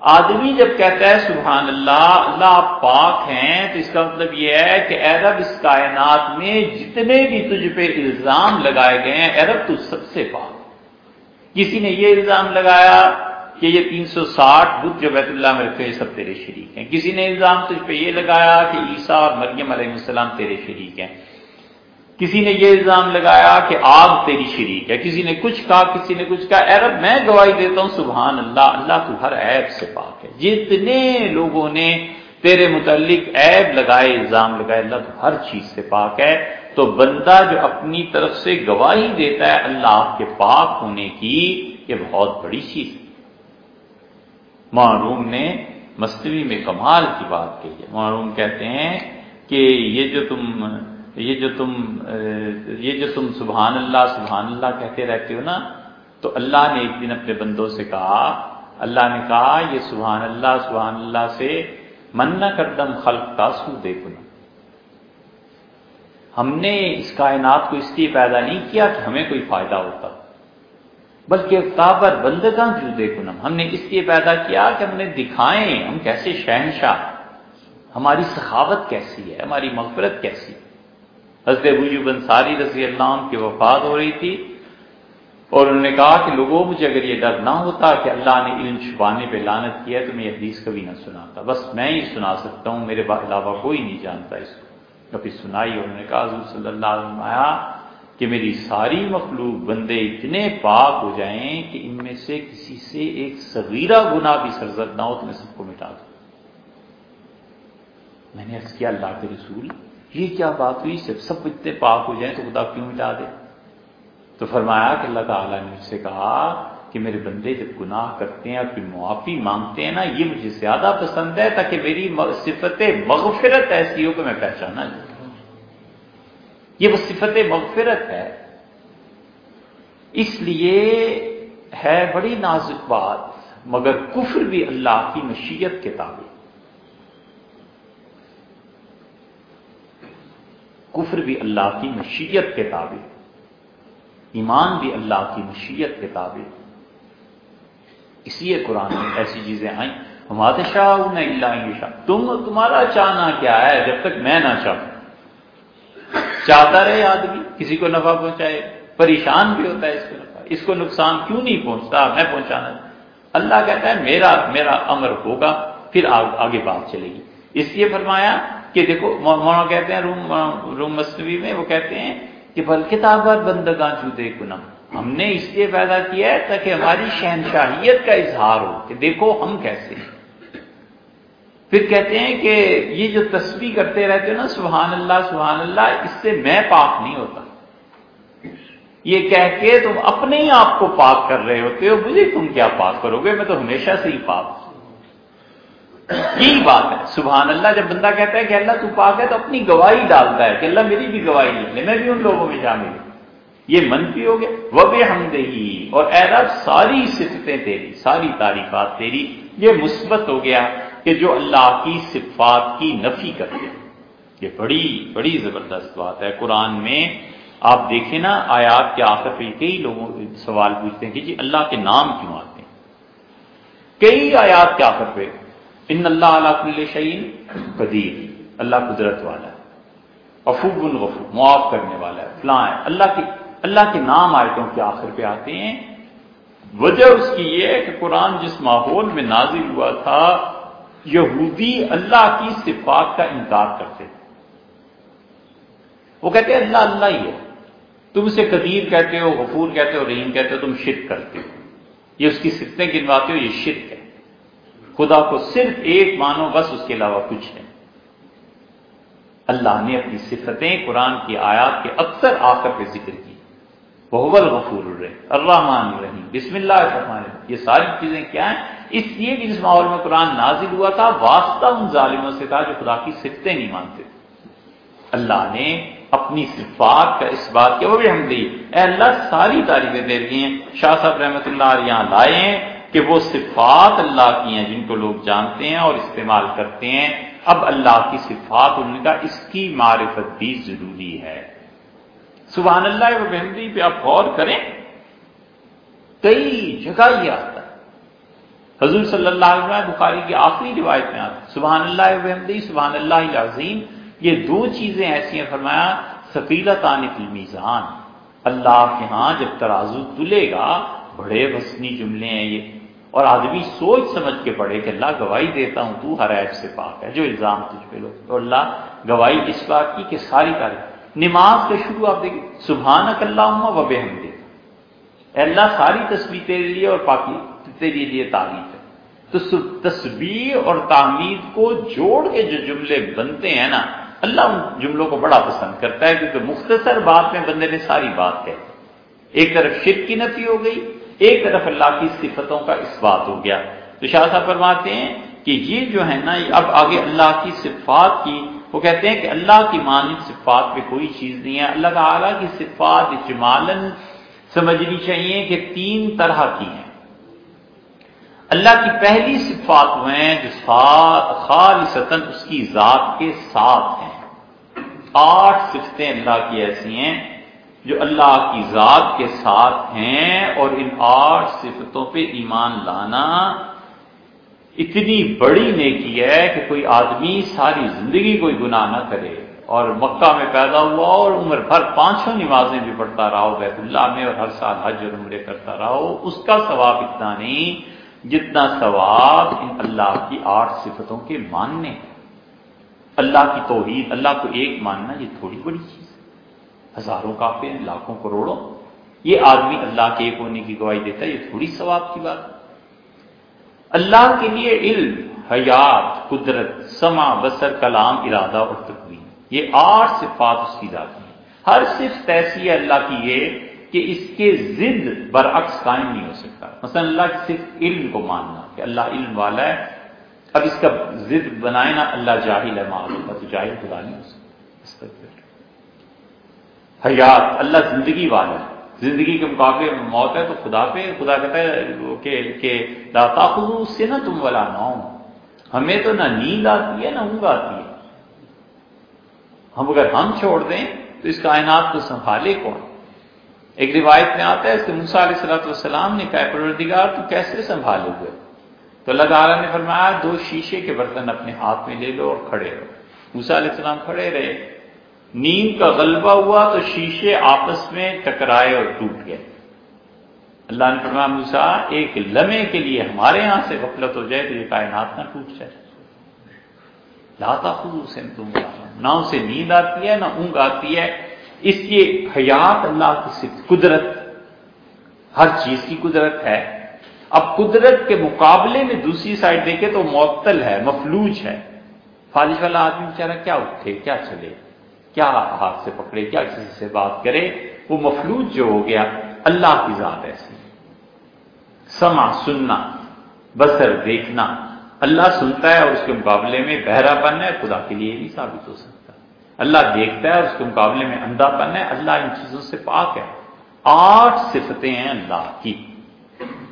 آدمی جب کہتا ہے سبحان اللہ اللہ پاک ہیں، تو اس کا مطلب یہ ہے کہ ایرب اس کائنات میں جتنے بھی تجھ پہ الزام لگائے گئے ہیں ایرب تو سب سے پاک۔ کسی نے یہ الزام لگایا کہ یہ تین سو ساٹھ بدھ جو بیت اللہ میں رکھے سب تیرے شریک ہیں۔ کسی نے الزام تجھ پہ یہ لگایا کہ عیسیٰ اور مریم علیہ السلام تیرے شریک ہیں۔ کسی نے یہ الزام لگایا کہ آگ تیری شریک ہے، کسی نے کچھ کہا، کسی نے کچھ کہا عرب میں گواہی دیتا ہوں، سبحان اللہ اللہ تو ہر عیب سے پاک ہے۔ جتنے لوگوں نے تیرے متعلق عیب لگائے، الزام لگائے، اللہ تو ہر چیز سے پاک ہے۔ تو بندہ جو اپنی طرف سے گواہی دیتا ہے اللہ کے پاک ہونے کی، یہ بہت بڑی چیز ہے۔ معروم نے مستوی میں کمال کی بات کہی ہے۔ معروم کہتے ہیں کہ یہ جو تم یہ جو تم یہ جو تم سبحان اللہ سبحان اللہ کہتے رہتے ہو نا، تو اللہ نے ایک دن اپنے بندوں سے کہا، اللہ نے کہا، یہ سبحان اللہ سبحان اللہ سے من نہ کردم خلق کا سو دیکھو ہم نے اس کائنات کو اس لیے پیدا نہیں کیا کہ ہمیں کوئی فائدہ ہوتا۔ بلکہ کابر بندگاں جو دیکھو ہم نے اس لیے پیدا کیا کہ ہم نے دکھائیں، ہم کیسے شہنشاہ، ہماری سخاوت کیسی ہے، ہماری مغفرت کیسی ہے۔ حضرت ابو انصاری رضی اللہ عنہ کی وفات ہو رہی تھی اور انہوں نے کہا کہ لوگوں، مجھے اگر یہ ڈر نہ ہوتا کہ اللہ نے علم چھپانے پہ لانت کیا تو میں یہ حدیث کبھی نہ سناتا۔ بس میں ہی سنا سکتا ہوں، میرے علاوہ کوئی نہیں جانتا اس کو۔ کبھی سنائی انہوں نے کہا، حضور صلی اللہ علیہ وسلم آیا کہ میری ساری مخلوق بندے اتنے پاک ہو جائیں کہ ان میں سے کسی سے ایک صغیرہ گناہ بھی سرزد نہ ہو، تو میں سب کو مٹا دوں۔ میں نے کیا، اللہ کے رسول یہ کیا بات ہوئی؟ جب سب اتنے پاک ہو جائیں تو خدا کیوں مٹا دے؟ تو فرمایا کہ اللہ تعالیٰ نے مجھ سے کہا کہ میرے بندے جب گناہ کرتے ہیں اپنی معافی مانگتے ہیں نا، یہ مجھے زیادہ پسند ہے تاکہ میری صفت مغفرت ایسی ہو کہ میں پہچانا جاؤں۔ یہ وہ صفت مغفرت ہے۔ اس لیے ہے بڑی نازک بات، مگر کفر بھی اللہ کی مشیت کے تابع۔ کفر بھی اللہ کی مشیت کے تابع ایمان بھی اللہ کی مشیت کے تابع اسی قرآن میں ایسی چیزیں آئیں۔ ہمارے شاہ اللہ شاہ۔ تم، تمہارا چاہنا کیا ہے، جب تک میں نہ چاہوں۔ چاہتا رہے آدمی، کسی کو نفع پہنچائے، پریشان بھی ہوتا ہے اس کو نفع۔ اس کو نقصان کیوں نہیں پہنچتا؟ میں پہنچانا اللہ کہتا ہے، میرا میرا امر ہوگا، پھر آگے بات چلے گی۔ اس لیے فرمایا کہ دیکھو مولانا کہتے ہیں، روم روم مصنوعی میں وہ کہتے ہیں کہ بل کتابت بندگاں چودے کنم۔ ہم نے اس لیے پیدا کیا ہے تاکہ ہماری شہنشاہیت کا اظہار ہو، کہ دیکھو ہم کیسے ہیں۔ پھر کہتے ہیں کہ یہ جو تسبیح کرتے رہتے ہو نا، سبحان اللہ سبحان اللہ، اس سے میں پاک نہیں ہوتا۔ یہ کہہ کے تم اپنے ہی آپ کو پاک کر رہے ہوتے ہو، مجھے تم کیا پاک کرو گے؟ میں تو ہمیشہ سے ہی پاک ہوں۔ یہی بات ہے؟ سبحان اللہ، جب بندہ کہتا ہے کہ اللہ تو پاک ہے تو اپنی گواہی ڈالتا ہے کہ اللہ میری بھی گواہی نکلے میں بھی ان لوگوں میں شامل ہوں۔ یہ منفی ہو گیا۔ وہ بے ہمدہی اور اے رب، ساری صفتیں تیری، ساری تعریفات تیری، یہ مثبت ہو گیا کہ جو اللہ کی صفات کی نفی کرتے یہ بڑی بڑی زبردست بات ہے۔ قرآن میں آپ دیکھیں نا، آیات کے آخر پہ کئی لوگوں سوال پوچھتے ہیں کہ جی اللہ کے نام کیوں آتے ہیں؟ کئی آیات کے آخر پہ ان اللہ علیہ کل شعین قدیر۔ اللہ قدرت والا ہے۔ افوب الغفو معاف کرنے والا ہے۔ فلاں ہے۔ اللہ کی اللہ کے نام آیتوں کے آخر پہ آتے ہیں۔ وجہ اس کی یہ ہے کہ قرآن جس ماحول میں نازل ہوا تھا، یہودی اللہ کی صفات کا انکار کرتے تھے۔ وہ کہتے ہیں، اللہ اللہ ہی ہے۔ تم اسے قدیر کہتے ہو، غفور کہتے ہو، رحیم کہتے ہو، تم شرک کرتے ہو۔ یہ اس کی صفتیں گنواتے ہو، یہ شرک ہے۔ خدا کو صرف ایک مانو، بس اس کے علاوہ کچھ نہیں اللہ نے اپنی صفتیں قرآن کی آیات کے اکثر آ کر کے ذکر کی۔ بہبل غفور الرحیم، الرحمن الرحیم۔ بسم اللہ الرحمن الرحیم۔ یہ ساری چیزیں کیا ہیں؟ اس لیے کہ جس ماحول میں قرآن نازل ہوا تھا، واسطہ ان ظالموں سے تھا جو خدا کی صفتیں نہیں مانتے اللہ نے اپنی صفات کا اس بات کیا وہ بھی ہم دی۔ اے اللہ، ساری تعریفیں دے رہی ہیں۔ شاہ صاحب رحمۃ اللہ یہاں لائے ہیں۔ کہ وہ صفات اللہ کی ہیں جن کو لوگ جانتے ہیں اور استعمال کرتے ہیں، اب اللہ کی صفات ان کا، اس کی معرفت بھی ضروری ہے۔ سبحان اللہ و بحمدی پہ آپ غور کریں، کئی جگہ یہ آتا ہے۔ حضور صلی اللہ علیہ وسلم، بخاری کی آخری روایت میں آتا ہے، سبحان اللہ و بحمدی سبحان اللہ عظیم یہ دو چیزیں ایسی ہیں، فرمایا سفیلت عن المیزان۔ اللہ کے ہاں جب ترازو تلے گا، بڑے بسنی جملے ہیں یہ۔ اور آدمی سوچ سمجھ کے پڑھے کہ اللہ گواہی دیتا ہوں، تو ہر ایپ سے پاک ہے، جو الزام تجھ پہ لو۔ تو اللہ گواہی اس بات کی کہ ساری تاریخ نماز کا شروع آپ دیکھیں سبحان اللہ و بے ہم اللہ، ساری تصویر تیرے لیے اور پاکی تیرے لیے تعریف ہے۔ تو تصویر اور تعمیر کو جوڑ کے جو جملے بنتے ہیں نا، اللہ ان جملوں کو بڑا پسند کرتا ہے، کیونکہ مختصر بات میں بندے نے ساری بات ہے ایک طرف شرک کی نفی ہو گئی ایک طرف اللہ کی صفتوں کا اس بات ہو گیا۔ تو شاہ صاحب فرماتے ہیں کہ یہ جو ہے نا اب آگے اللہ کی صفات کی، وہ کہتے ہیں کہ اللہ کی مانند صفات پہ کوئی چیز نہیں ہے۔ اللہ تعالیٰ کی صفات اجمالن سمجھنی چاہیے کہ تین طرح کی ہیں۔ اللہ کی پہلی صفات وہ ہیں جو خالصتاً اس کی ذات کے ساتھ ہیں۔ آٹھ صفتیں اللہ کی ایسی ہیں جو اللہ کی ذات کے ساتھ ہیں اور ان آٹھ صفتوں پہ ایمان لانا اتنی بڑی نیکی ہے کہ کوئی آدمی ساری زندگی کوئی گناہ نہ کرے اور مکہ میں پیدا ہوا اور عمر بھر پانچوں نمازیں بھی پڑھتا رہا ہو، بیت اللہ میں اور ہر سال حج اور عمرے کرتا رہا ہو، اس کا ثواب اتنا نہیں جتنا ثواب ان اللہ کی آٹھ صفتوں کے ماننے اللہ کی توحید، اللہ کو ایک ماننا یہ تھوڑی بڑی چیز ہزاروں کافی ہیں لاکھوں کروڑوں۔ یہ آدمی اللہ کے ایک ہونے کی گواہی دیتا ہے، یہ تھوڑی ثواب کی بات اللہ کے لیے علم، حیات، قدرت سما بسر کلام، ارادہ اور تقویم یہ آٹھ صفات اس کی ذات ہیں۔ ہر صرف ایسی ہے اللہ کی یہ کہ اس کے ضد برعکس قائم نہیں ہو سکتا۔ مثلا اللہ صرف علم کو ماننا کہ اللہ علم والا ہے، اب اس کا ضد بنائے نا، اللہ جاہل ہے معلوم تو جاہل خدا نہیں ہو سکتا۔ حیات، اللہ زندگی والا۔ ہے زندگی کے مقابلے میں موت ہے تو خدا پہ، خدا کہتا ہے کہ داتا خود اس سے نا تم والا نہ ہمیں تو نہ نیند آتی ہے، نہ اونگ آتی ہے۔ ہم اگر ہم چھوڑ دیں تو اس کائنات کو سنبھالے کون؟ ایک روایت میں آتا ہے کہ موسا علیہ صلاح والسلام نے کہا، پروردگار، تو کیسے سنبھالو گے تو اللہ تعالیٰ نے فرمایا، دو شیشے کے برتن اپنے ہاتھ میں لے لو اور کھڑے رہو۔ موسا علیہ السلام کھڑے رہے۔ نیند کا غلبہ ہوا تو شیشے آپس میں ٹکرائے اور ٹوٹ گئے۔ اللہ نے فرمایا موسا ایک لمحے کے لیے ہمارے یہاں سے غفلت ہو جائے تو یہ کائنات نہ ٹوٹ جائے۔ لاتا خود اسے تم نہ اسے نیند آتی ہے، نہ اونگ آتی ہے۔ اس کی حیات اللہ کی صرف قدرت۔ ہر چیز کی قدرت ہے۔ اب قدرت کے مقابلے میں دوسری سائڈ دیکھے تو معطل ہے، مفلوج ہے۔ فالش والا آدمی بیچارہ کیا اٹھے، کیا چلے؟ کیا ہاتھ سے پکڑے، کیا کسی سے بات کرے، وہ مفلوج جو ہو گیا، اللہ کی ذات ایسی سما سننا بسر دیکھنا، اللہ سنتا ہے اور اس کے مقابلے میں بہرا پن ہے، خدا کے لیے بھی ثابت ہو سکتا ہے۔ اللہ دیکھتا ہے اور اس کے مقابلے میں اندھا پن ہے، اللہ ان چیزوں سے پاک ہے۔ آٹھ صفتیں ہیں اللہ کی۔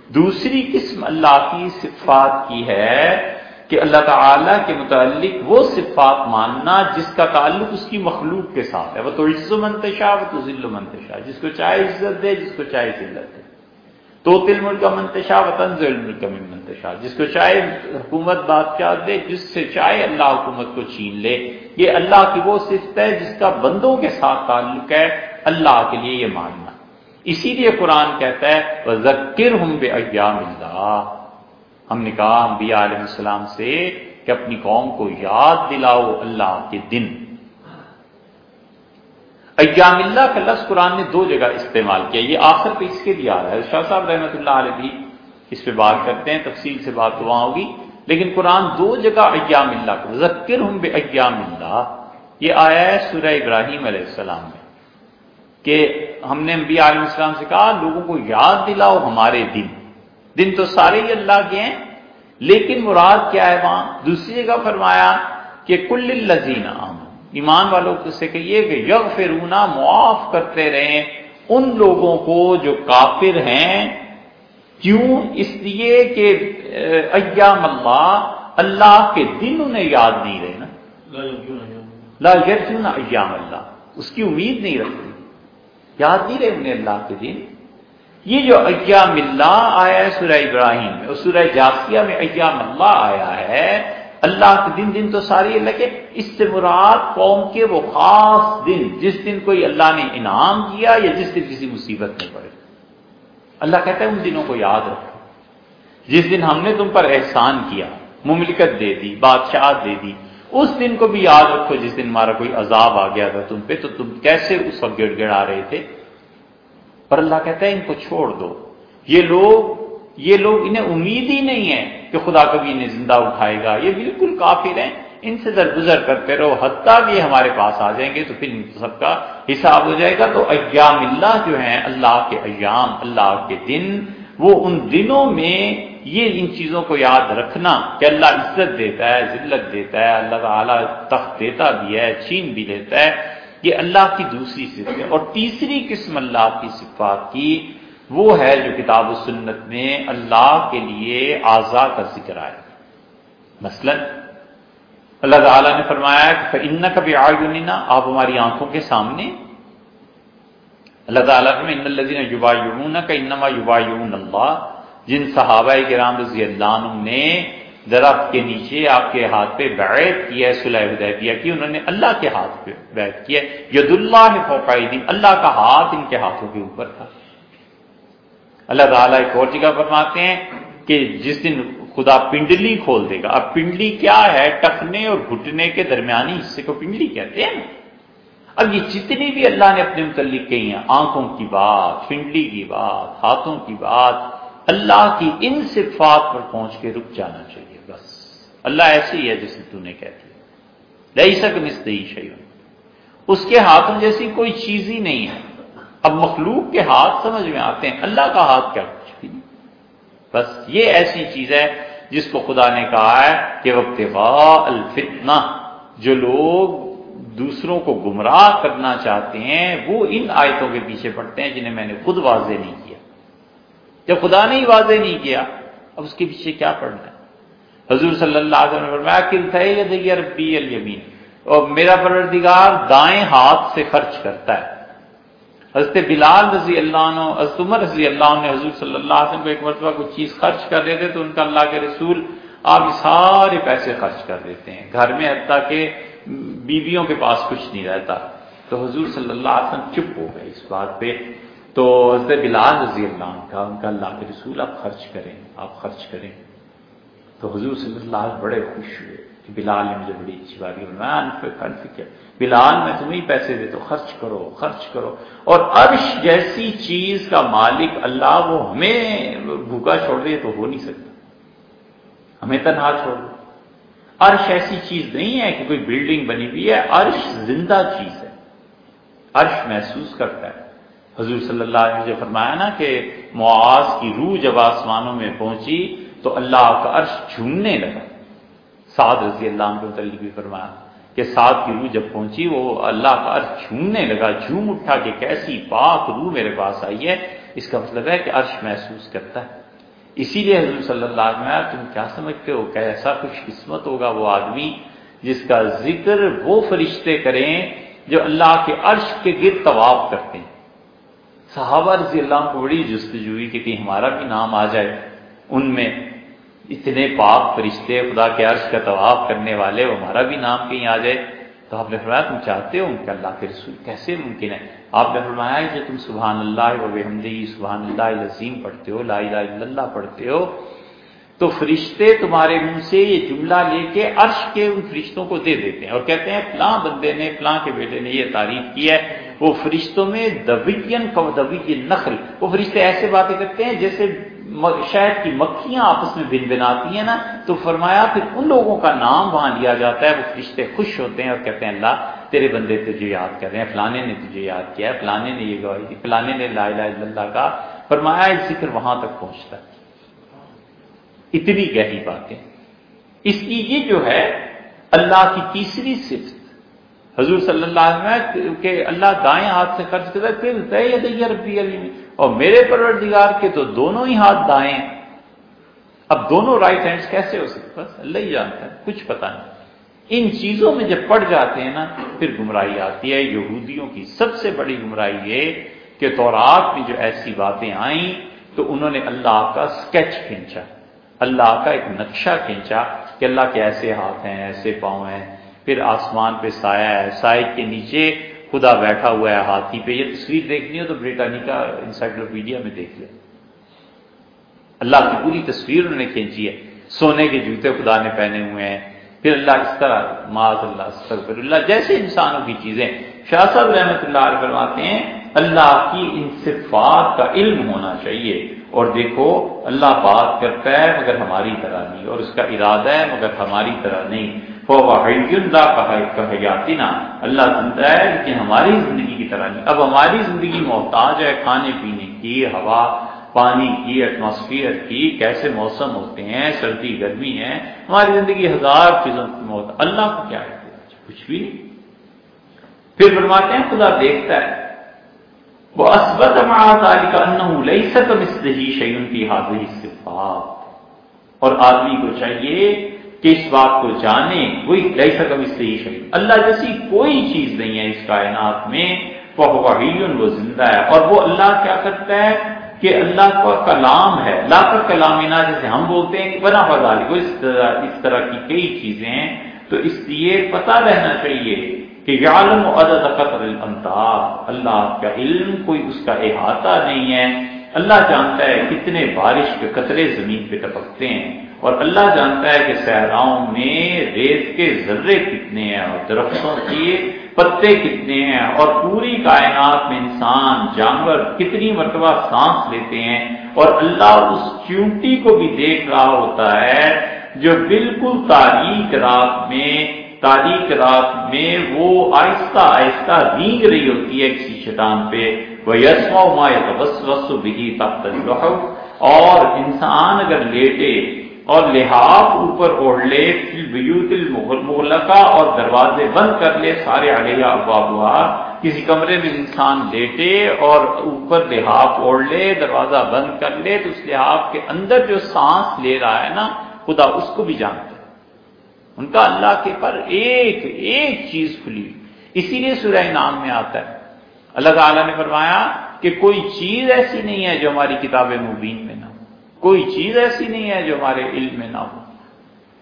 دوسری قسم اللہ کی صفات کی ہے کہ اللہ تعالی کے متعلق وہ صفات ماننا جس کا تعلق اس کی مخلوق کے ساتھ ہے۔ وہ تو عز و منتشا وہ تو ذل و منتشا جس کو چاہے عزت دے، جس کو چاہے ذلت دے۔ تو تل ملک کا منتشا وطن ملک منتشا جس کو چاہے حکومت بادشاہ دے، جس سے چاہے اللہ حکومت کو چھین لے۔ یہ اللہ کی وہ صفت ہے جس کا بندوں کے ساتھ تعلق ہے۔ اللہ کے لیے یہ ماننا۔ اسی لیے قرآن کہتا ہے ذکر ہم بے ایام اللہ ہم نے کہا انبیاء علیہ السلام سے کہ اپنی قوم کو یاد دلاؤ اللہ کے دن۔ ایام اللہ کا لفظ قرآن نے دو جگہ استعمال کیا، یہ آخر پہ اس کے لیے آ رہا ہے۔ شاہ صاحب رحمۃ اللہ علیہ بھی اس پہ بات کرتے ہیں، تفصیل سے بات تو وہاں ہوگی۔ لیکن قرآن دو جگہ ایام اللہ کو ذکر ہوں بے ایام اللہ۔ یہ آیا ہے سورہ ابراہیم علیہ السلام میں کہ ہم نے انبیاء علیہ السلام سے کہا، لوگوں کو یاد دلاؤ ہمارے دن۔ دن تو سارے ہی اللہ کے ہیں لیکن مراد کیا ہے وہاں؟ دوسری جگہ فرمایا کہ کل الزین ایمان والوں سے کہیے کہ یغ فرونا معاف کرتے رہیں ان لوگوں کو جو کافر ہیں۔ کیوں؟ اس لیے کہ ایام اللہ اللہ کے دن انہیں یاد نہیں رہے نا لا یرجون ایام اللہ۔ اس کی امید نہیں رکھتی یاد نہیں رہے انہیں اللہ کے دن۔ یہ جو ایام اللہ آیا ہے، سورہ ابراہیم میں، اور سورہ جاسیہ میں ایام اللہ آیا ہے، اللہ کے دن دن تو ساری اللہ کے اس سے مراد قوم کے وہ خاص دن، جس دن کوئی اللہ نے انعام کیا یا جس دن کسی مصیبت میں پڑے۔ اللہ کہتا ہے ان دنوں کو یاد رکھو۔ جس دن ہم نے تم پر احسان کیا، مملکت دے دی بادشاہ دے دی، اس دن کو بھی یاد رکھو۔ جس دن ہمارا کوئی عذاب آ گیا تھا تم پہ، تو تم کیسے اس وقت گڑ گڑا رہے تھے؟ پر اللہ کہتا ہے ان کو چھوڑ دو۔ یہ لوگ یہ لوگ انہیں امید ہی نہیں ہے کہ خدا کبھی انہیں زندہ اٹھائے گا۔ یہ بالکل کافر ہیں۔ ان سے درگزر کرتے رہو۔ حتیٰ کہ ہمارے پاس آ جائیں گے تو پھر ان سب کا حساب ہو جائے گا۔ تو ایام اللہ جو ہیں، اللہ کے ایام، اللہ کے دن، وہ ان دنوں میں یہ ان چیزوں کو یاد رکھنا کہ اللہ عزت دیتا ہے، ذلت دیتا ہے، اللہ تعالیٰ تخت دیتا بھی ہے، چھین بھی لیتا ہے۔ یہ اللہ کی دوسری صفت ہے۔ اور تیسری قسم اللہ کی صفات کی وہ ہے جو کتاب و سنت میں اللہ کے لیے آزا کا ذکر آئے۔ مثلا اللہ تعالیٰ نے فرمایا کہ ان کبھی آگنا آپ ہماری آنکھوں کے سامنے۔ اللہ تعالیٰ نے ان الزین یوبا یون کا انما یوبا اللہ جن صحابہ کے رام رضی اللہ عنہ نے درخت کے نیچے آپ کے ہاتھ پہ بیعت کیا ہے صلح حدیبیہ کی، انہوں نے اللہ کے ہاتھ پہ بیعت کیا ید اللہ فوقائدین اللہ کا ہاتھ ان کے ہاتھوں کے اوپر تھا۔ اللہ تعالیٰ ایک اور جگہ فرماتے ہیں کہ جس دن خدا پنڈلی کھول دے گا، اب پنڈلی کیا ہے؟ ٹکنے اور گھٹنے کے درمیانی حصے کو پنڈلی کہتے ہیں۔ اب یہ جتنی بھی اللہ نے اپنے متعلق کہی ہیں، آنکھوں کی بات، پنڈلی کی بات، ہاتھوں کی بات، اللہ کی ان صفات پر پہنچ کے رک جانا چاہیے۔ اللہ ایسے ہی ہے جسے تو نے کہتی ہے۔ لئی سک مس دئی شیون اس کے ہاتھوں جیسی کوئی چیز ہی نہیں ہے۔ اب مخلوق کے ہاتھ سمجھ میں آتے ہیں۔ اللہ کا ہاتھ کیا کچھ بھی نہیں۔ بس یہ ایسی چیز ہے جس کو خدا نے کہا ہے کہ وقت الفتنہ۔ جو لوگ دوسروں کو گمراہ کرنا چاہتے ہیں، وہ ان آیتوں کے پیچھے پڑتے ہیں جنہیں میں نے خود واضح نہیں کیا۔ جب خدا نے ہی واضح نہیں کیا، اب اس کے پیچھے کیا پڑھنا ہے؟ حضور صلی اللہ علیہ وسلم نے فرمایا کہ ربی الیمین۔ اور میرا پروردگار دائیں ہاتھ سے خرچ کرتا ہے۔ حضرت بلال رضی اللہ عنہ، حضرت عمر رضی اللہ عنہ حضور صلی اللہ علیہ وسلم کو ایک مرتبہ کوئی چیز خرچ کر رہے تھے تو ان کا اللہ کے رسول آپ سارے پیسے خرچ کر دیتے ہیں۔ گھر میں حتیٰ کہ بیویوں کے پاس کچھ نہیں رہتا۔ تو حضور صلی اللہ علیہ وسلم چپ ہو گئے اس بات پہ۔ تو حضرت بلال رضی اللہ عنہ کا، ان کا اللہ کے رسول آپ خرچ کریں، آپ خرچ کریں۔ تو حضور صلی اللہ علیہ بڑے خوش ہوئے کہ بلال نے مجھے بڑی اچھی بات کی بلال، میں تمہیں پیسے دے تو خرچ کرو خرچ کرو۔ اور عرش جیسی چیز کا مالک اللہ، وہ ہمیں بھوکا چھوڑ دے تو ہو نہیں سکتا۔ ہمیں تنہا چھوڑ دے۔ عرش ایسی چیز نہیں ہے کہ کوئی بلڈنگ بنی ہوئی ہے۔ عرش زندہ چیز ہے۔ عرش محسوس کرتا ہے۔ حضور صلی اللہ علیہ جو فرمایا نا کہ معاذ کی روح جب آسمانوں میں پہنچی تو اللہ کا عرش جھومنے لگا۔ سعد رضی اللہ عنہ کے متعلق بھی فرمایا کہ سعد کی روح جب پہنچی، وہ اللہ کا عرش جھومنے لگا۔ جھوم اٹھا کہ کیسی پاک روح میرے پاس آئی ہے۔ اس کا مطلب ہے کہ عرش محسوس کرتا ہے۔ اسی لیے حضور صلی اللہ علیہ وسلم تم کیا سمجھتے ہو؟ کہ ایسا خوش قسمت ہوگا وہ آدمی جس کا ذکر وہ فرشتے کریں جو اللہ کے عرش کے گرد طواف کرتے ہیں۔ صحابہ رضی اللہ کو بڑی جستجوئی کہ ہمارا بھی نام آ جائے۔ ان میں اتنے پاک فرشتے، خدا کے عرش کا طواف کرنے والے ہمارا بھی نام کہیں آ جائے۔ تو آپ نے فرمایا، تم چاہتے ہو کہ اللہ کے رسول؟ کیسے ممکن ہے؟ آپ نے فرمایا کہ تم سبحان اللہ و بحمدی سبحان اللہ عظیم پڑھتے ہو، لا الہ الا اللہ پڑھتے ہو۔ تو فرشتے تمہارے منہ سے یہ جملہ لے کے عرش کے ان فرشتوں کو دے دیتے ہیں۔ اور کہتے ہیں، فلاں بندے نے، فلاں کے بیٹے نے یہ تعریف کی ہے، وہ فرشتوں میں دبین کو دبی نخل۔ وہ فرشتے ایسے باتیں کرتے ہیں جیسے شہد کی مکھیاں آپس میں بن بناتی ہیں نا، تو فرمایا پھر ان لوگوں کا نام وہاں لیا جاتا ہے، وہ فرشتے خوش ہوتے ہیں اور کہتے ہیں، اللہ تیرے بندے تجھے یاد کر رہے ہیں، فلانے نے تجھے یاد کیا ہے، فلانے نے یہ گواہی دی، فلانے نے لا الہ الا اللہ کا فرمایا ذکر وہاں تک پہنچتا ہے۔ اتنی گہری باتیں۔ اس کی یہ جو ہے، اللہ کی تیسری صفت۔ حضور صلی اللہ علیہ وسلم کہ اللہ دائیں ہاتھ سے خرچ کرتا ہے، پھر ربی علی میں اور میرے پروردگار کے تو دونوں ہی ہاتھ دائیں۔ اب دونوں رائٹ ہینڈز کیسے ہو سکتے بس اللہ ہی جانتا ہے، کچھ پتا نہیں۔ ان چیزوں میں جب پڑ جاتے ہیں نا، پھر گمراہی آتی ہے۔ یہودیوں کی سب سے بڑی گمراہی یہ کہ تورات میں جو ایسی باتیں آئیں، تو انہوں نے اللہ کا سکیچ کھینچا۔ اللہ کا ایک نقشہ کھینچا کہ اللہ کے ایسے ہاتھ ہیں، ایسے پاؤں ہیں۔ پھر آسمان پہ سایہ ہے سائے کے نیچے خدا بیٹھا ہوا ہے ہاتھی پہ۔ یہ تصویر دیکھنی ہو تو بریٹانیکا انسائکلوپیڈیا میں دیکھ لیں اللہ کی پوری تصویر انہوں نے کھینچی ہے۔ سونے کے جوتے خدا نے پہنے ہوئے ہیں۔ پھر اللہ اس طرح معاذ اللہ، استغفر اللہ، جیسے انسانوں کی چیزیں۔ شاہ صاحب رحمۃ اللہ علیہ فرماتے ہیں، اللہ کی ان صفات کا علم ہونا چاہیے۔ اور دیکھو، اللہ بات کرتا ہے مگر ہماری طرح نہیں، اور اس کا ارادہ ہے مگر ہماری طرح نہیں۔ نا اللہ زندہ ہے لیکن ہماری زندگی کی طرح نہیں۔ اب ہماری زندگی محتاج ہے کھانے پینے کی، ہوا، پانی کی ایٹماسفیئر کی، کیسے موسم ہوتے ہیں، سردی، گرمی ہے ہماری زندگی ہزار چیزوں کی موت۔ اللہ کو کیا ہے؟ کچھ بھی نہیں۔ پھر فرماتے ہیں، خدا دیکھتا ہے۔ وہ اسبت کا لئی سکم اس شعین کی حاضری صفات اور آدمی کو چاہیے کہ اس بات کو جانے، وہی لئی سکم اس شعین اللہ جیسی کوئی چیز نہیں ہے اس کائنات میں وہ زندہ ہے۔ اور وہ اللہ کیا کرتا ہے؟ کہ اللہ کا کلام ہے۔ اللہ کا کلامینا جیسے ہم بولتے ہیں کہ بنا فضالی کو اس طرح اس طرح کی کئی چیزیں ہیں۔ تو اس لیے پتہ رہنا چاہیے کہ یعلم عدد قطر الامطار اللہ کا علم کوئی اس کا احاطہ نہیں ہے۔ اللہ جانتا ہے کتنے بارش کے قطرے زمین پہ ٹپکتے ہیں۔ اور اللہ جانتا ہے کہ صحراؤں میں ریت کے ذرے کتنے ہیں اور درختوں کے پتے کتنے ہیں اور پوری کائنات میں انسان، جانور کتنی مرتبہ سانس لیتے ہیں اور اللہ اس چونٹی کو بھی دیکھ رہا ہوتا ہے جو بالکل تاریخ رات میں تاریخ رات میں وہ آہستہ آہستہ رینگ رہی ہوتی ہے کسی چٹان پہ۔ وہ یسما ما بس وس بھی تب اور انسان اگر لیٹے اور لحاظ اوپر اوڑھ لے بیوت المغلقہ اور دروازے بند کر لے، سارے علیہ ابا کسی کمرے میں انسان لیٹے اور اوپر لحاظ اوڑھ لے، دروازہ بند کر لے، تو اس لحاظ کے اندر جو سانس لے رہا ہے نا، خدا اس کو بھی جانتا ہے۔ ان کا اللہ کے پر ایک ایک چیز کھلی۔ اسی لیے سورہ نام میں آتا ہے۔ اللہ تعالیٰ نے فرمایا کہ کوئی چیز ایسی نہیں ہے جو ہماری کتاب مبین میں کوئی چیز ایسی نہیں ہے جو ہمارے علم میں نہ ہو۔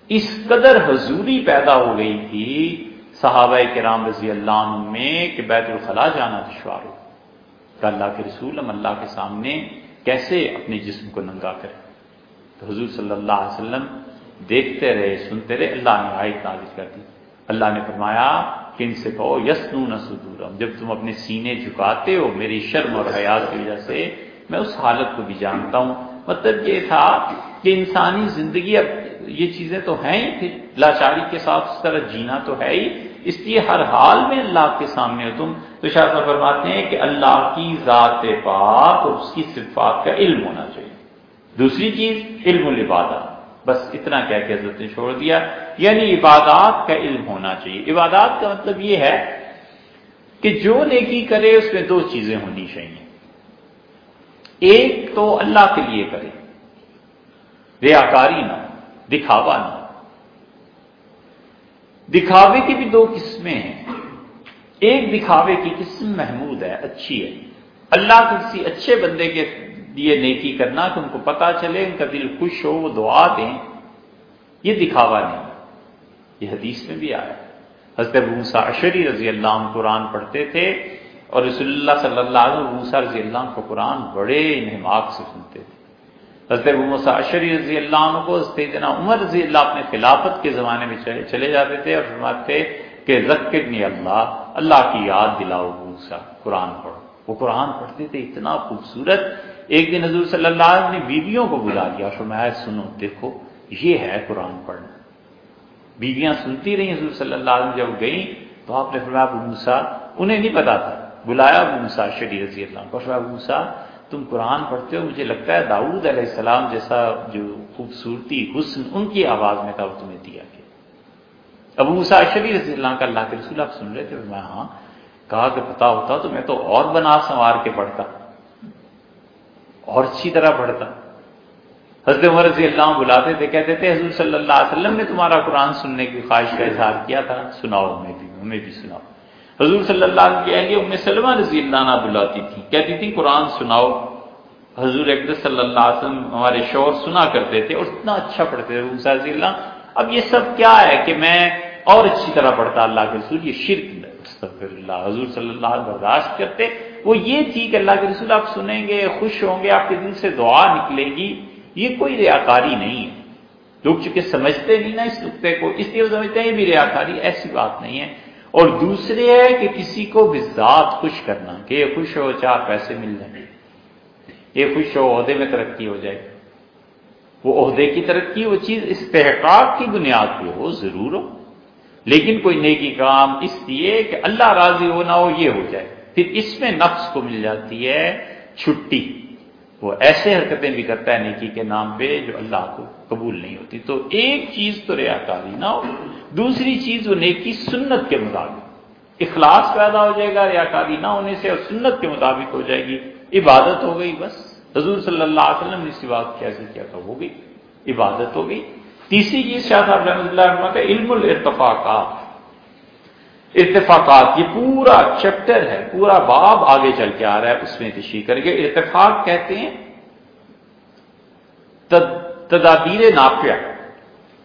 اس قدر حضوری پیدا ہو گئی تھی صحابہ کرام رضی اللہ عنہ میں کہ بیت الخلاء جانا دشوار ہو۔ کہ اللہ کے رسول ہم اللہ کے سامنے کیسے اپنے جسم کو ننگا کریں۔ تو حضور صلی اللہ علیہ وسلم دیکھتے رہے، سنتے رہے، اللہ نے آیت نازل کر دی۔ اللہ نے فرمایا کہ ان سے کہو یسنو نہ جب تم اپنے سینے جھکاتے ہو، میری شرم اور حیات کی وجہ سے، میں اس حالت کو بھی جانتا ہوں مطلب یہ تھا کہ انسانی زندگی اب یہ چیزیں تو ہیں ہی، پھر لاچاری کے ساتھ اس طرح جینا تو ہے ہی۔ اس لیے ہر حال میں اللہ کے سامنے ہو تم۔ تو شاید فرماتے ہیں کہ اللہ کی ذات پاک اور اس کی صفات کا علم ہونا چاہیے۔ دوسری چیز، علم العبادات بس اتنا کہہ کے حضرت نے چھوڑ دیا۔ یعنی عبادات کا علم ہونا چاہیے۔ عبادات کا مطلب یہ ہے کہ جو نیکی کرے، اس میں دو چیزیں ہونی چاہیے۔ ایک تو اللہ کے لیے کرے۔ ریاکاری نہ دکھاوا نہ دکھاوے کی بھی دو قسمیں ہیں۔ ایک دکھاوے کی قسم محمود ہے، اچھی ہے۔ اللہ کو کسی اچھے بندے کے لیے نیکی کرنا کہ ان کو پتا چلے، ان کا دل خوش ہو، وہ دعا دیں، یہ دکھاوا نہیں۔ یہ حدیث میں بھی آیا۔ حضرت موسا اشری رضی اللہ عنہ قرآن پڑھتے تھے اور رسول اللہ صلی اللہ علیہ موسا رضی اللہ عنہ کو قرآن بڑے نماغ سے سنتے تھے۔ حضرت موسا اشری رضی اللہ عنہ کو سیدنا عمر رضی اللہ اپنے خلافت کے زمانے میں چلے جاتے تھے اور فرماتے کہ ذکرنی اللہ اللہ کی یاد دلاؤ موسا قرآن پڑھو۔ وہ قرآن پڑھتے تھے، اتنا خوبصورت۔ ایک دن حضور صلی اللہ علیہ وسلم نے بیویوں کو بلا دیا، فرمایا سنو، دیکھو، یہ ہے قرآن پڑھنا۔ بیویاں سنتی رہی حضور صلی اللہ علیہ وسلم جب گئیں تو آپ نے فرمایا، ابو موسا انہیں نہیں پتا تھا بلایا ابو موسا شری رضی اللہ کو موسا تم قرآن پڑھتے ہو؟ مجھے لگتا ہے داؤد علیہ السلام جیسا جو خوبصورتی، حسن، ان کی آواز میں تھا، وہ تمہیں دیا گیا۔ ابو موسا شری رضی اللہ کا اللہ کے رسول، آپ سن رہے تھے؟ میں ہاں۔ کہا کہ پتا ہوتا تو میں تو اور بنا سنوار کے پڑھتا، اور اچھی طرح پڑھتا۔ حضرت عمر رضی اللہ بلاتے تھے، کہتے تھے، حضور صلی اللہ علیہ وسلم نے تمہارا قرآن سننے کی خواہش کا اظہار کیا تھا، سناؤ، ہمیں بھی ہمیں بھی سناؤ۔ حضور صلی اللہ علیہ وسلم کے ام سلمہ رضی اللہ عنہ بلاتی تھی کہتی تھی قرآن سناؤ۔ حضور اقدس صلی اللہ علیہ وسلم ہمارے شور سنا کرتے تھے اور اتنا اچھا پڑھتے تھے۔ رضی اللہ اب یہ سب کیا ہے کہ میں اور اچھی طرح پڑھتا اللہ کے رسول، یہ شرک اللہ حضور صلی اللہ علیہ برداشت کرتے۔ وہ یہ تھی کہ اللہ کے رسول آپ سنیں گے، خوش ہوں گے، آپ کے دل سے دعا نکلے گی۔ یہ کوئی ریاکاری نہیں ہے۔ لوگ چونکہ سمجھتے نہیں نا اس نقطے کو، اس لیے وہ سمجھتے ہیں یہ بھی ریاکاری، ایسی بات نہیں ہے۔ اور دوسرے ہے کہ کسی کو بذات خوش کرنا کہ یہ خوش ہو، چار پیسے مل جائیں۔ یہ خوش ہو، عہدے میں ترقی ہو جائے۔ وہ عہدے کی ترقی، وہ چیز استحقاق کی بنیاد پہ ہو، ضرور ہو۔ لیکن کوئی نیکی کام اس لیے کہ اللہ راضی ہو نہ ہو، یہ ہو جائے۔ پھر اس میں نفس کو مل جاتی ہے، چھٹی۔ وہ ایسے حرکتیں بھی کرتا ہے نیکی کے نام پہ جو اللہ کو قبول نہیں ہوتی۔ تو ایک چیز تو ریاکاری نہ ہو، دوسری چیز وہ نیکی سنت کے مطابق۔ اخلاص پیدا ہو جائے گا ریاکاری نہ ہونے سے اور سنت کے مطابق ہو جائے گی۔ عبادت ہو گئی بس۔ حضور صلی اللہ علیہ وسلم نے اس بات کیسے کیا تھا، وہ بھی عبادت ہو گئی۔ تیسری چیز شاہ صاحب رحمۃ اللہ کا علم الرتفاقات اتفاقات، یہ پورا چیپٹر ہے، پورا باب آگے چل کے آ رہا ہے، اس میں تشریح کریں گے۔ اتفاق کہتے ہیں تدابیر نافیہ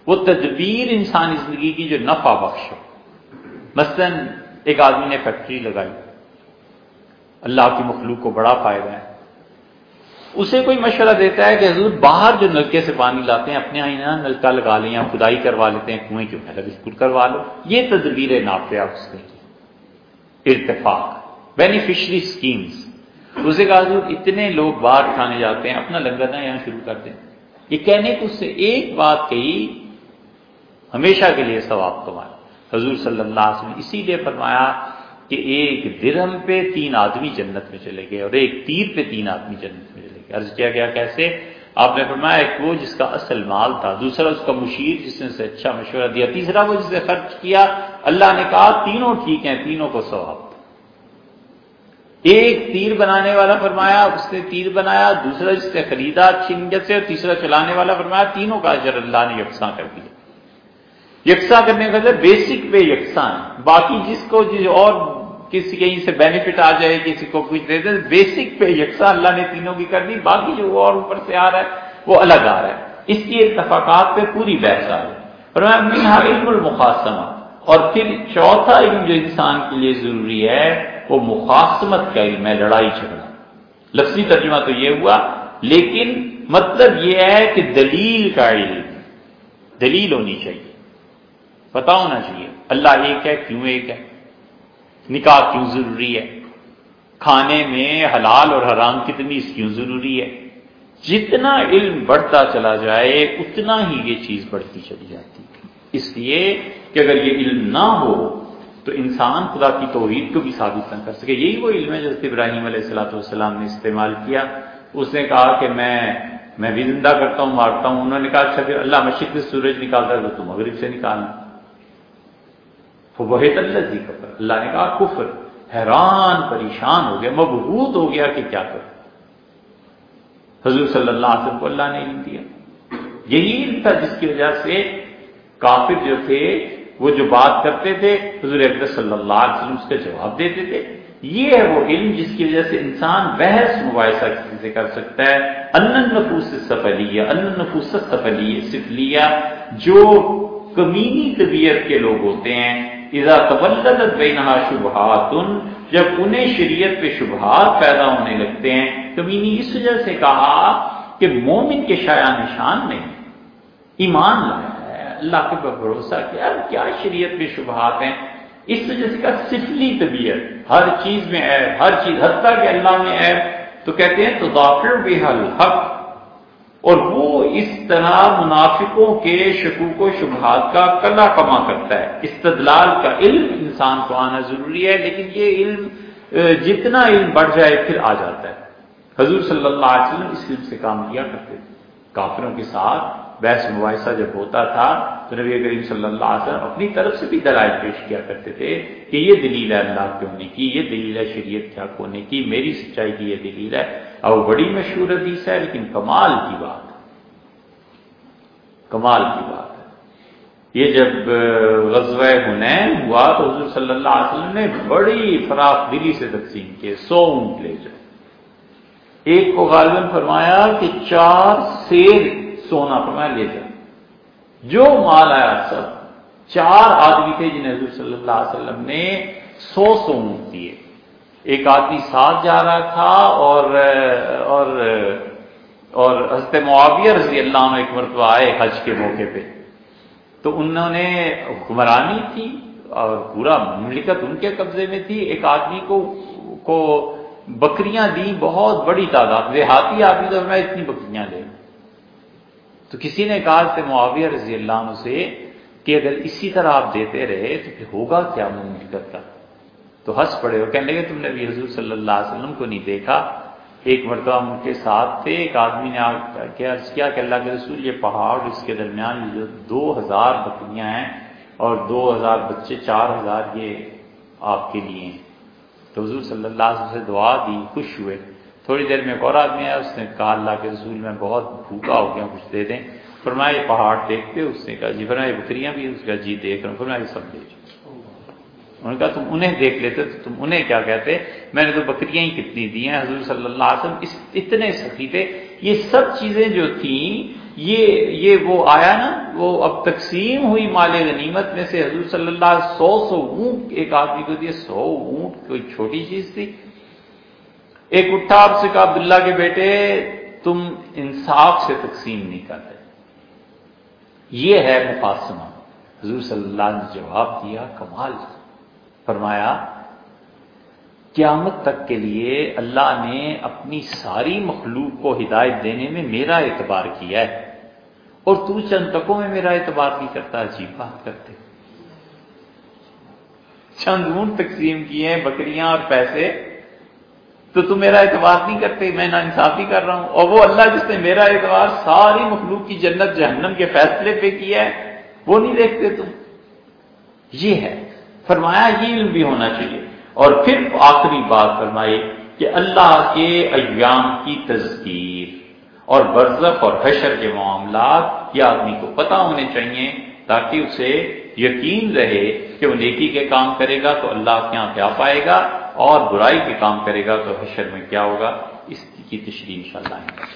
وہ تدبیر انسانی زندگی کی جو نفع بخش ہو مثلا، ایک آدمی نے فیکٹری لگائی، اللہ کی مخلوق کو بڑا فائدہ ہے۔ اسے کوئی مشورہ دیتا ہے کہ حضور باہر جو نلکے سے پانی لاتے ہیں، اپنے یہاں نلکا لگا لیں یا کھدائی کروا لیتے ہیں، کنویں کیوں پہلے بالکل کروا لو۔ یہ تدبیر نافیہ اس نے کی ارتفاق بینیفیشری اسکیمس اسے کہا حضور اتنے لوگ باہر کھانے جاتے ہیں، اپنا لنگر نہ یہاں شروع کر دیں۔ یہ کہنے کو اس سے ایک بات کہی، ہمیشہ کے لیے ثواب کمایا حضور صلی اللہ علیہ وسلم اسی لیے فرمایا کہ ایک درہم پہ تین آدمی جنت میں چلے گئے اور ایک تیر پہ تین آدمی جنت میں عرض کیا گیا کیسے؟ آپ نے فرمایا ایک وہ جس کا اصل مال تھا، دوسرا اس کا مشیر جس نے اچھا مشورہ دیا، تیسرا وہ جس نے خرچ کیا، اللہ نے کہا تینوں ٹھیک ہیں، تینوں کو ثواب۔ ایک تیر بنانے والا فرمایا، اس نے تیر بنایا، دوسرا جس نے خریدا اچھی نیت سے، اور تیسرا چلانے والا فرمایا، تینوں کا اجر اللہ نے یکساں کر دیا۔ یکساں کرنے کا مطلب بیسک پہ یکساں باقی جس کو جس اور کسی کہیں سے بینیفٹ آ جائے، کسی کو کچھ دے دے بیسک پہ یکساں اللہ نے تینوں کی کر دی باقی جو اور اوپر سے آ رہا ہے، وہ الگ آ رہا ہے۔ اس کی اتفاقات پہ پوری بحث آ رہی ہے۔ علم المقاسمہ اور پھر چوتھا علم جو انسان کے لیے ضروری ہے، وہ مقاسمت کا علم ہے، لڑائی جھگڑا۔ لفظی ترجمہ تو یہ ہوا، لیکن مطلب یہ ہے کہ دلیل کا علم، دلیل ہونی چاہیے۔ پتا ہونا چاہیے، اللہ ایک ہے، کیوں ایک ہے؟ نکاح کیوں ضروری ہے؟ کھانے میں حلال اور حرام کتنی کیوں ضروری ہے؟ جتنا علم بڑھتا چلا جائے، اتنا ہی یہ چیز بڑھتی چلی جاتی اس لیے کہ اگر یہ علم نہ ہو، تو انسان خدا کی توحید کو بھی ثابت نہ کر سکے۔ یہی وہ علم ہے جو ابراہیم علیہ السلاۃ والسلام نے استعمال کیا۔ اس نے کہا کہ میں میں بھی زندہ کرتا ہوں، مارتا ہوں۔ انہوں نے کہا اچھا پھر اللہ مشرق سے سورج نکالتا ہے تو مغرب سے نکالنا۔ وہ اللہ جی کفر، اللہ نے کہا کفر، حیران، پریشان ہو گیا مبہوت ہو گیا کہ کیا کر حضور صلی اللہ علیہ وسلم کو اللہ نے علم دیا۔ یہی علم تھا جس کی وجہ سے کافر جو تھے، وہ جو بات کرتے تھے، حضور اکبر صلی اللہ علیہ وسلم اس کا جواب دیتے تھے۔ یہ ہے وہ علم جس کی وجہ سے انسان بحث، مباحثہ کسی سے کر سکتا ہے۔ ان نفوس سفلیہ ان نفوس سفلیہ سفلیہ، جو کمینی طبیعت کے لوگ ہوتے ہیں اذا تبلدت بینہا شبہات جب انہیں شریعت پہ شبہات پیدا ہونے لگتے ہیں، تو کمینی اس وجہ سے کہا کہ مومن کے شاع نشان نہیں ایمان لایا اللہ کے پر بھروسہ کیا کیا شریعت میں شبہات ہیں؟ اس وجہ سے کہا سفلی طبیعت، ہر چیز میں عیب، ہر چیز، حتیٰ کہ اللہ میں عیب، تو کہتے ہیں تو دافر بے حق اور وہ اس طرح منافقوں کے شکوک و شبہات کا کلا کما کرتا ہے۔ استدلال کا علم انسان کو آنا ضروری ہے، لیکن یہ علم جتنا علم بڑھ جائے پھر آ جاتا ہے۔ حضور صلی اللہ علیہ وسلم اس علم سے کام کیا کرتے تھے۔ کافروں کے ساتھ بحث مباحثہ جب ہوتا تھا، تو نبی کریم صلی اللہ علیہ وسلم اپنی طرف سے بھی دلائل پیش کیا کرتے تھے کہ یہ دلیل ہے اللہ کے ہونے کی، یہ دلیل ہے شریعت کیا ہونے کی، میری سچائی کی یہ دلیل ہے۔ اور بڑی مشہور حدیث ہے، لیکن کمال کی بات کمال کی بات ہے۔ یہ جب غزوہ حنین ہوا تو حضور صلی اللہ علیہ وسلم نے بڑی فراخ دلی سے تقسیم کیے، سو اونٹ لے جائے۔ ایک کو غالباً فرمایا کہ چار سیر سونا فرمایا لے جا جو مال آیا سب، چار آدمی تھے جنہیں حضور صلی اللہ علیہ وسلم نے سو سو اونٹ دیے۔ ایک آدمی ساتھ جا رہا تھا اور اور اور حضرت معاویہ رضی اللہ عنہ ایک مرتبہ آئے حج کے موقع پہ۔ تو انہوں نے حکمرانی تھی اور پورا مملکت ان کے قبضے میں تھی۔ ایک آدمی کو کو بکریاں دی بہت بڑی تعداد۔ دیہاتی آدمی تو میں اتنی بکریاں لے تو کسی نے کہا کہ معاویہ رضی اللہ عنہ سے کہ اگر اسی طرح آپ دیتے رہے تو پھر ہوگا کیا مملکت کا؟ تو ہنس پڑے ہو کہنے لگے، تم نے بھی حضور صلی اللہ علیہ وسلم کو نہیں دیکھا؟ ایک مرتبہ ان کے ساتھ تھے، ایک آدمی نے کیا کہ اللہ کے رسول یہ پہاڑ، اس کے درمیان جو دو ہزار بکریاں ہیں اور دو ہزار بچے، چار ہزار یہ آپ کے لیے ہیں۔ تو حضور صلی اللہ علیہ وسلم سے دعا دی، خوش ہوئے۔ تھوڑی دیر میں ایک اور آدمی آیا، اس نے کہا، اللہ کے رسول میں بہت بھوکا ہو گیا کچھ دے دیں۔ فرمایا، یہ پہاڑ دیکھتے اس نے کہا جی فرمایا، یہ بکریاں بھی اس کا جی دیکھ رہا ہوں۔ فرمایا، یہ سب دیکھ۔ انہوں نے کہا، تم انہیں دیکھ لیتے تو تم انہیں کیا کہتے؟ میں نے تو بکریاں ہی کتنی دی ہیں، حضور صلی اللہ علیہ وسلم اس اتنے سخی تھے۔ یہ سب چیزیں جو تھیں، یہ یہ وہ آیا نا، وہ اب تقسیم ہوئی مال غنیمت میں سے۔ حضور صلی اللہ علیہ سو سو اونٹ ایک آدمی کو دیے، سو اونٹ کوئی چھوٹی چیز تھی۔ ایک اٹھا آپ سے کہا، عبداللہ کے بیٹے، تم انصاف سے تقسیم نہیں کرتے یہ ہے مقاسمہ حضور صلی اللہ نے جواب دیا، کمال۔ فرمایا، قیامت تک کے لیے اللہ نے اپنی ساری مخلوق کو ہدایت دینے میں میرا اعتبار کیا ہے۔ اور تو چند تکوں میں میرا اعتبار نہیں کرتا، عجیب بات کرتے۔ چند اونٹ تقسیم کیے ہیں بکریاں اور پیسے۔ تو تم میرا اعتبار نہیں کرتے، میں نا انصافی کر رہا ہوں۔ اور وہ اللہ جس نے میرا اعتبار ساری مخلوق کی جنت جہنم کے فیصلے پہ کیا ہے، وہ نہیں دیکھتے تم۔ یہ ہے۔ فرمایا یہ علم بھی ہونا چاہیے۔ اور پھر آخری بات فرمائی کہ اللہ کے ایام کی تذکیر اور برزخ اور حشر کے معاملات یہ آدمی کو پتا ہونے چاہیے تاکہ اسے یقین رہے کہ وہ نیکی کے کام کرے گا تو اللہ کے یہاں پہ آ پائے گا اور برائی کے کام کرے گا تو حشر میں کیا ہوگا۔ اس کی تشریح انشاءاللہ ہے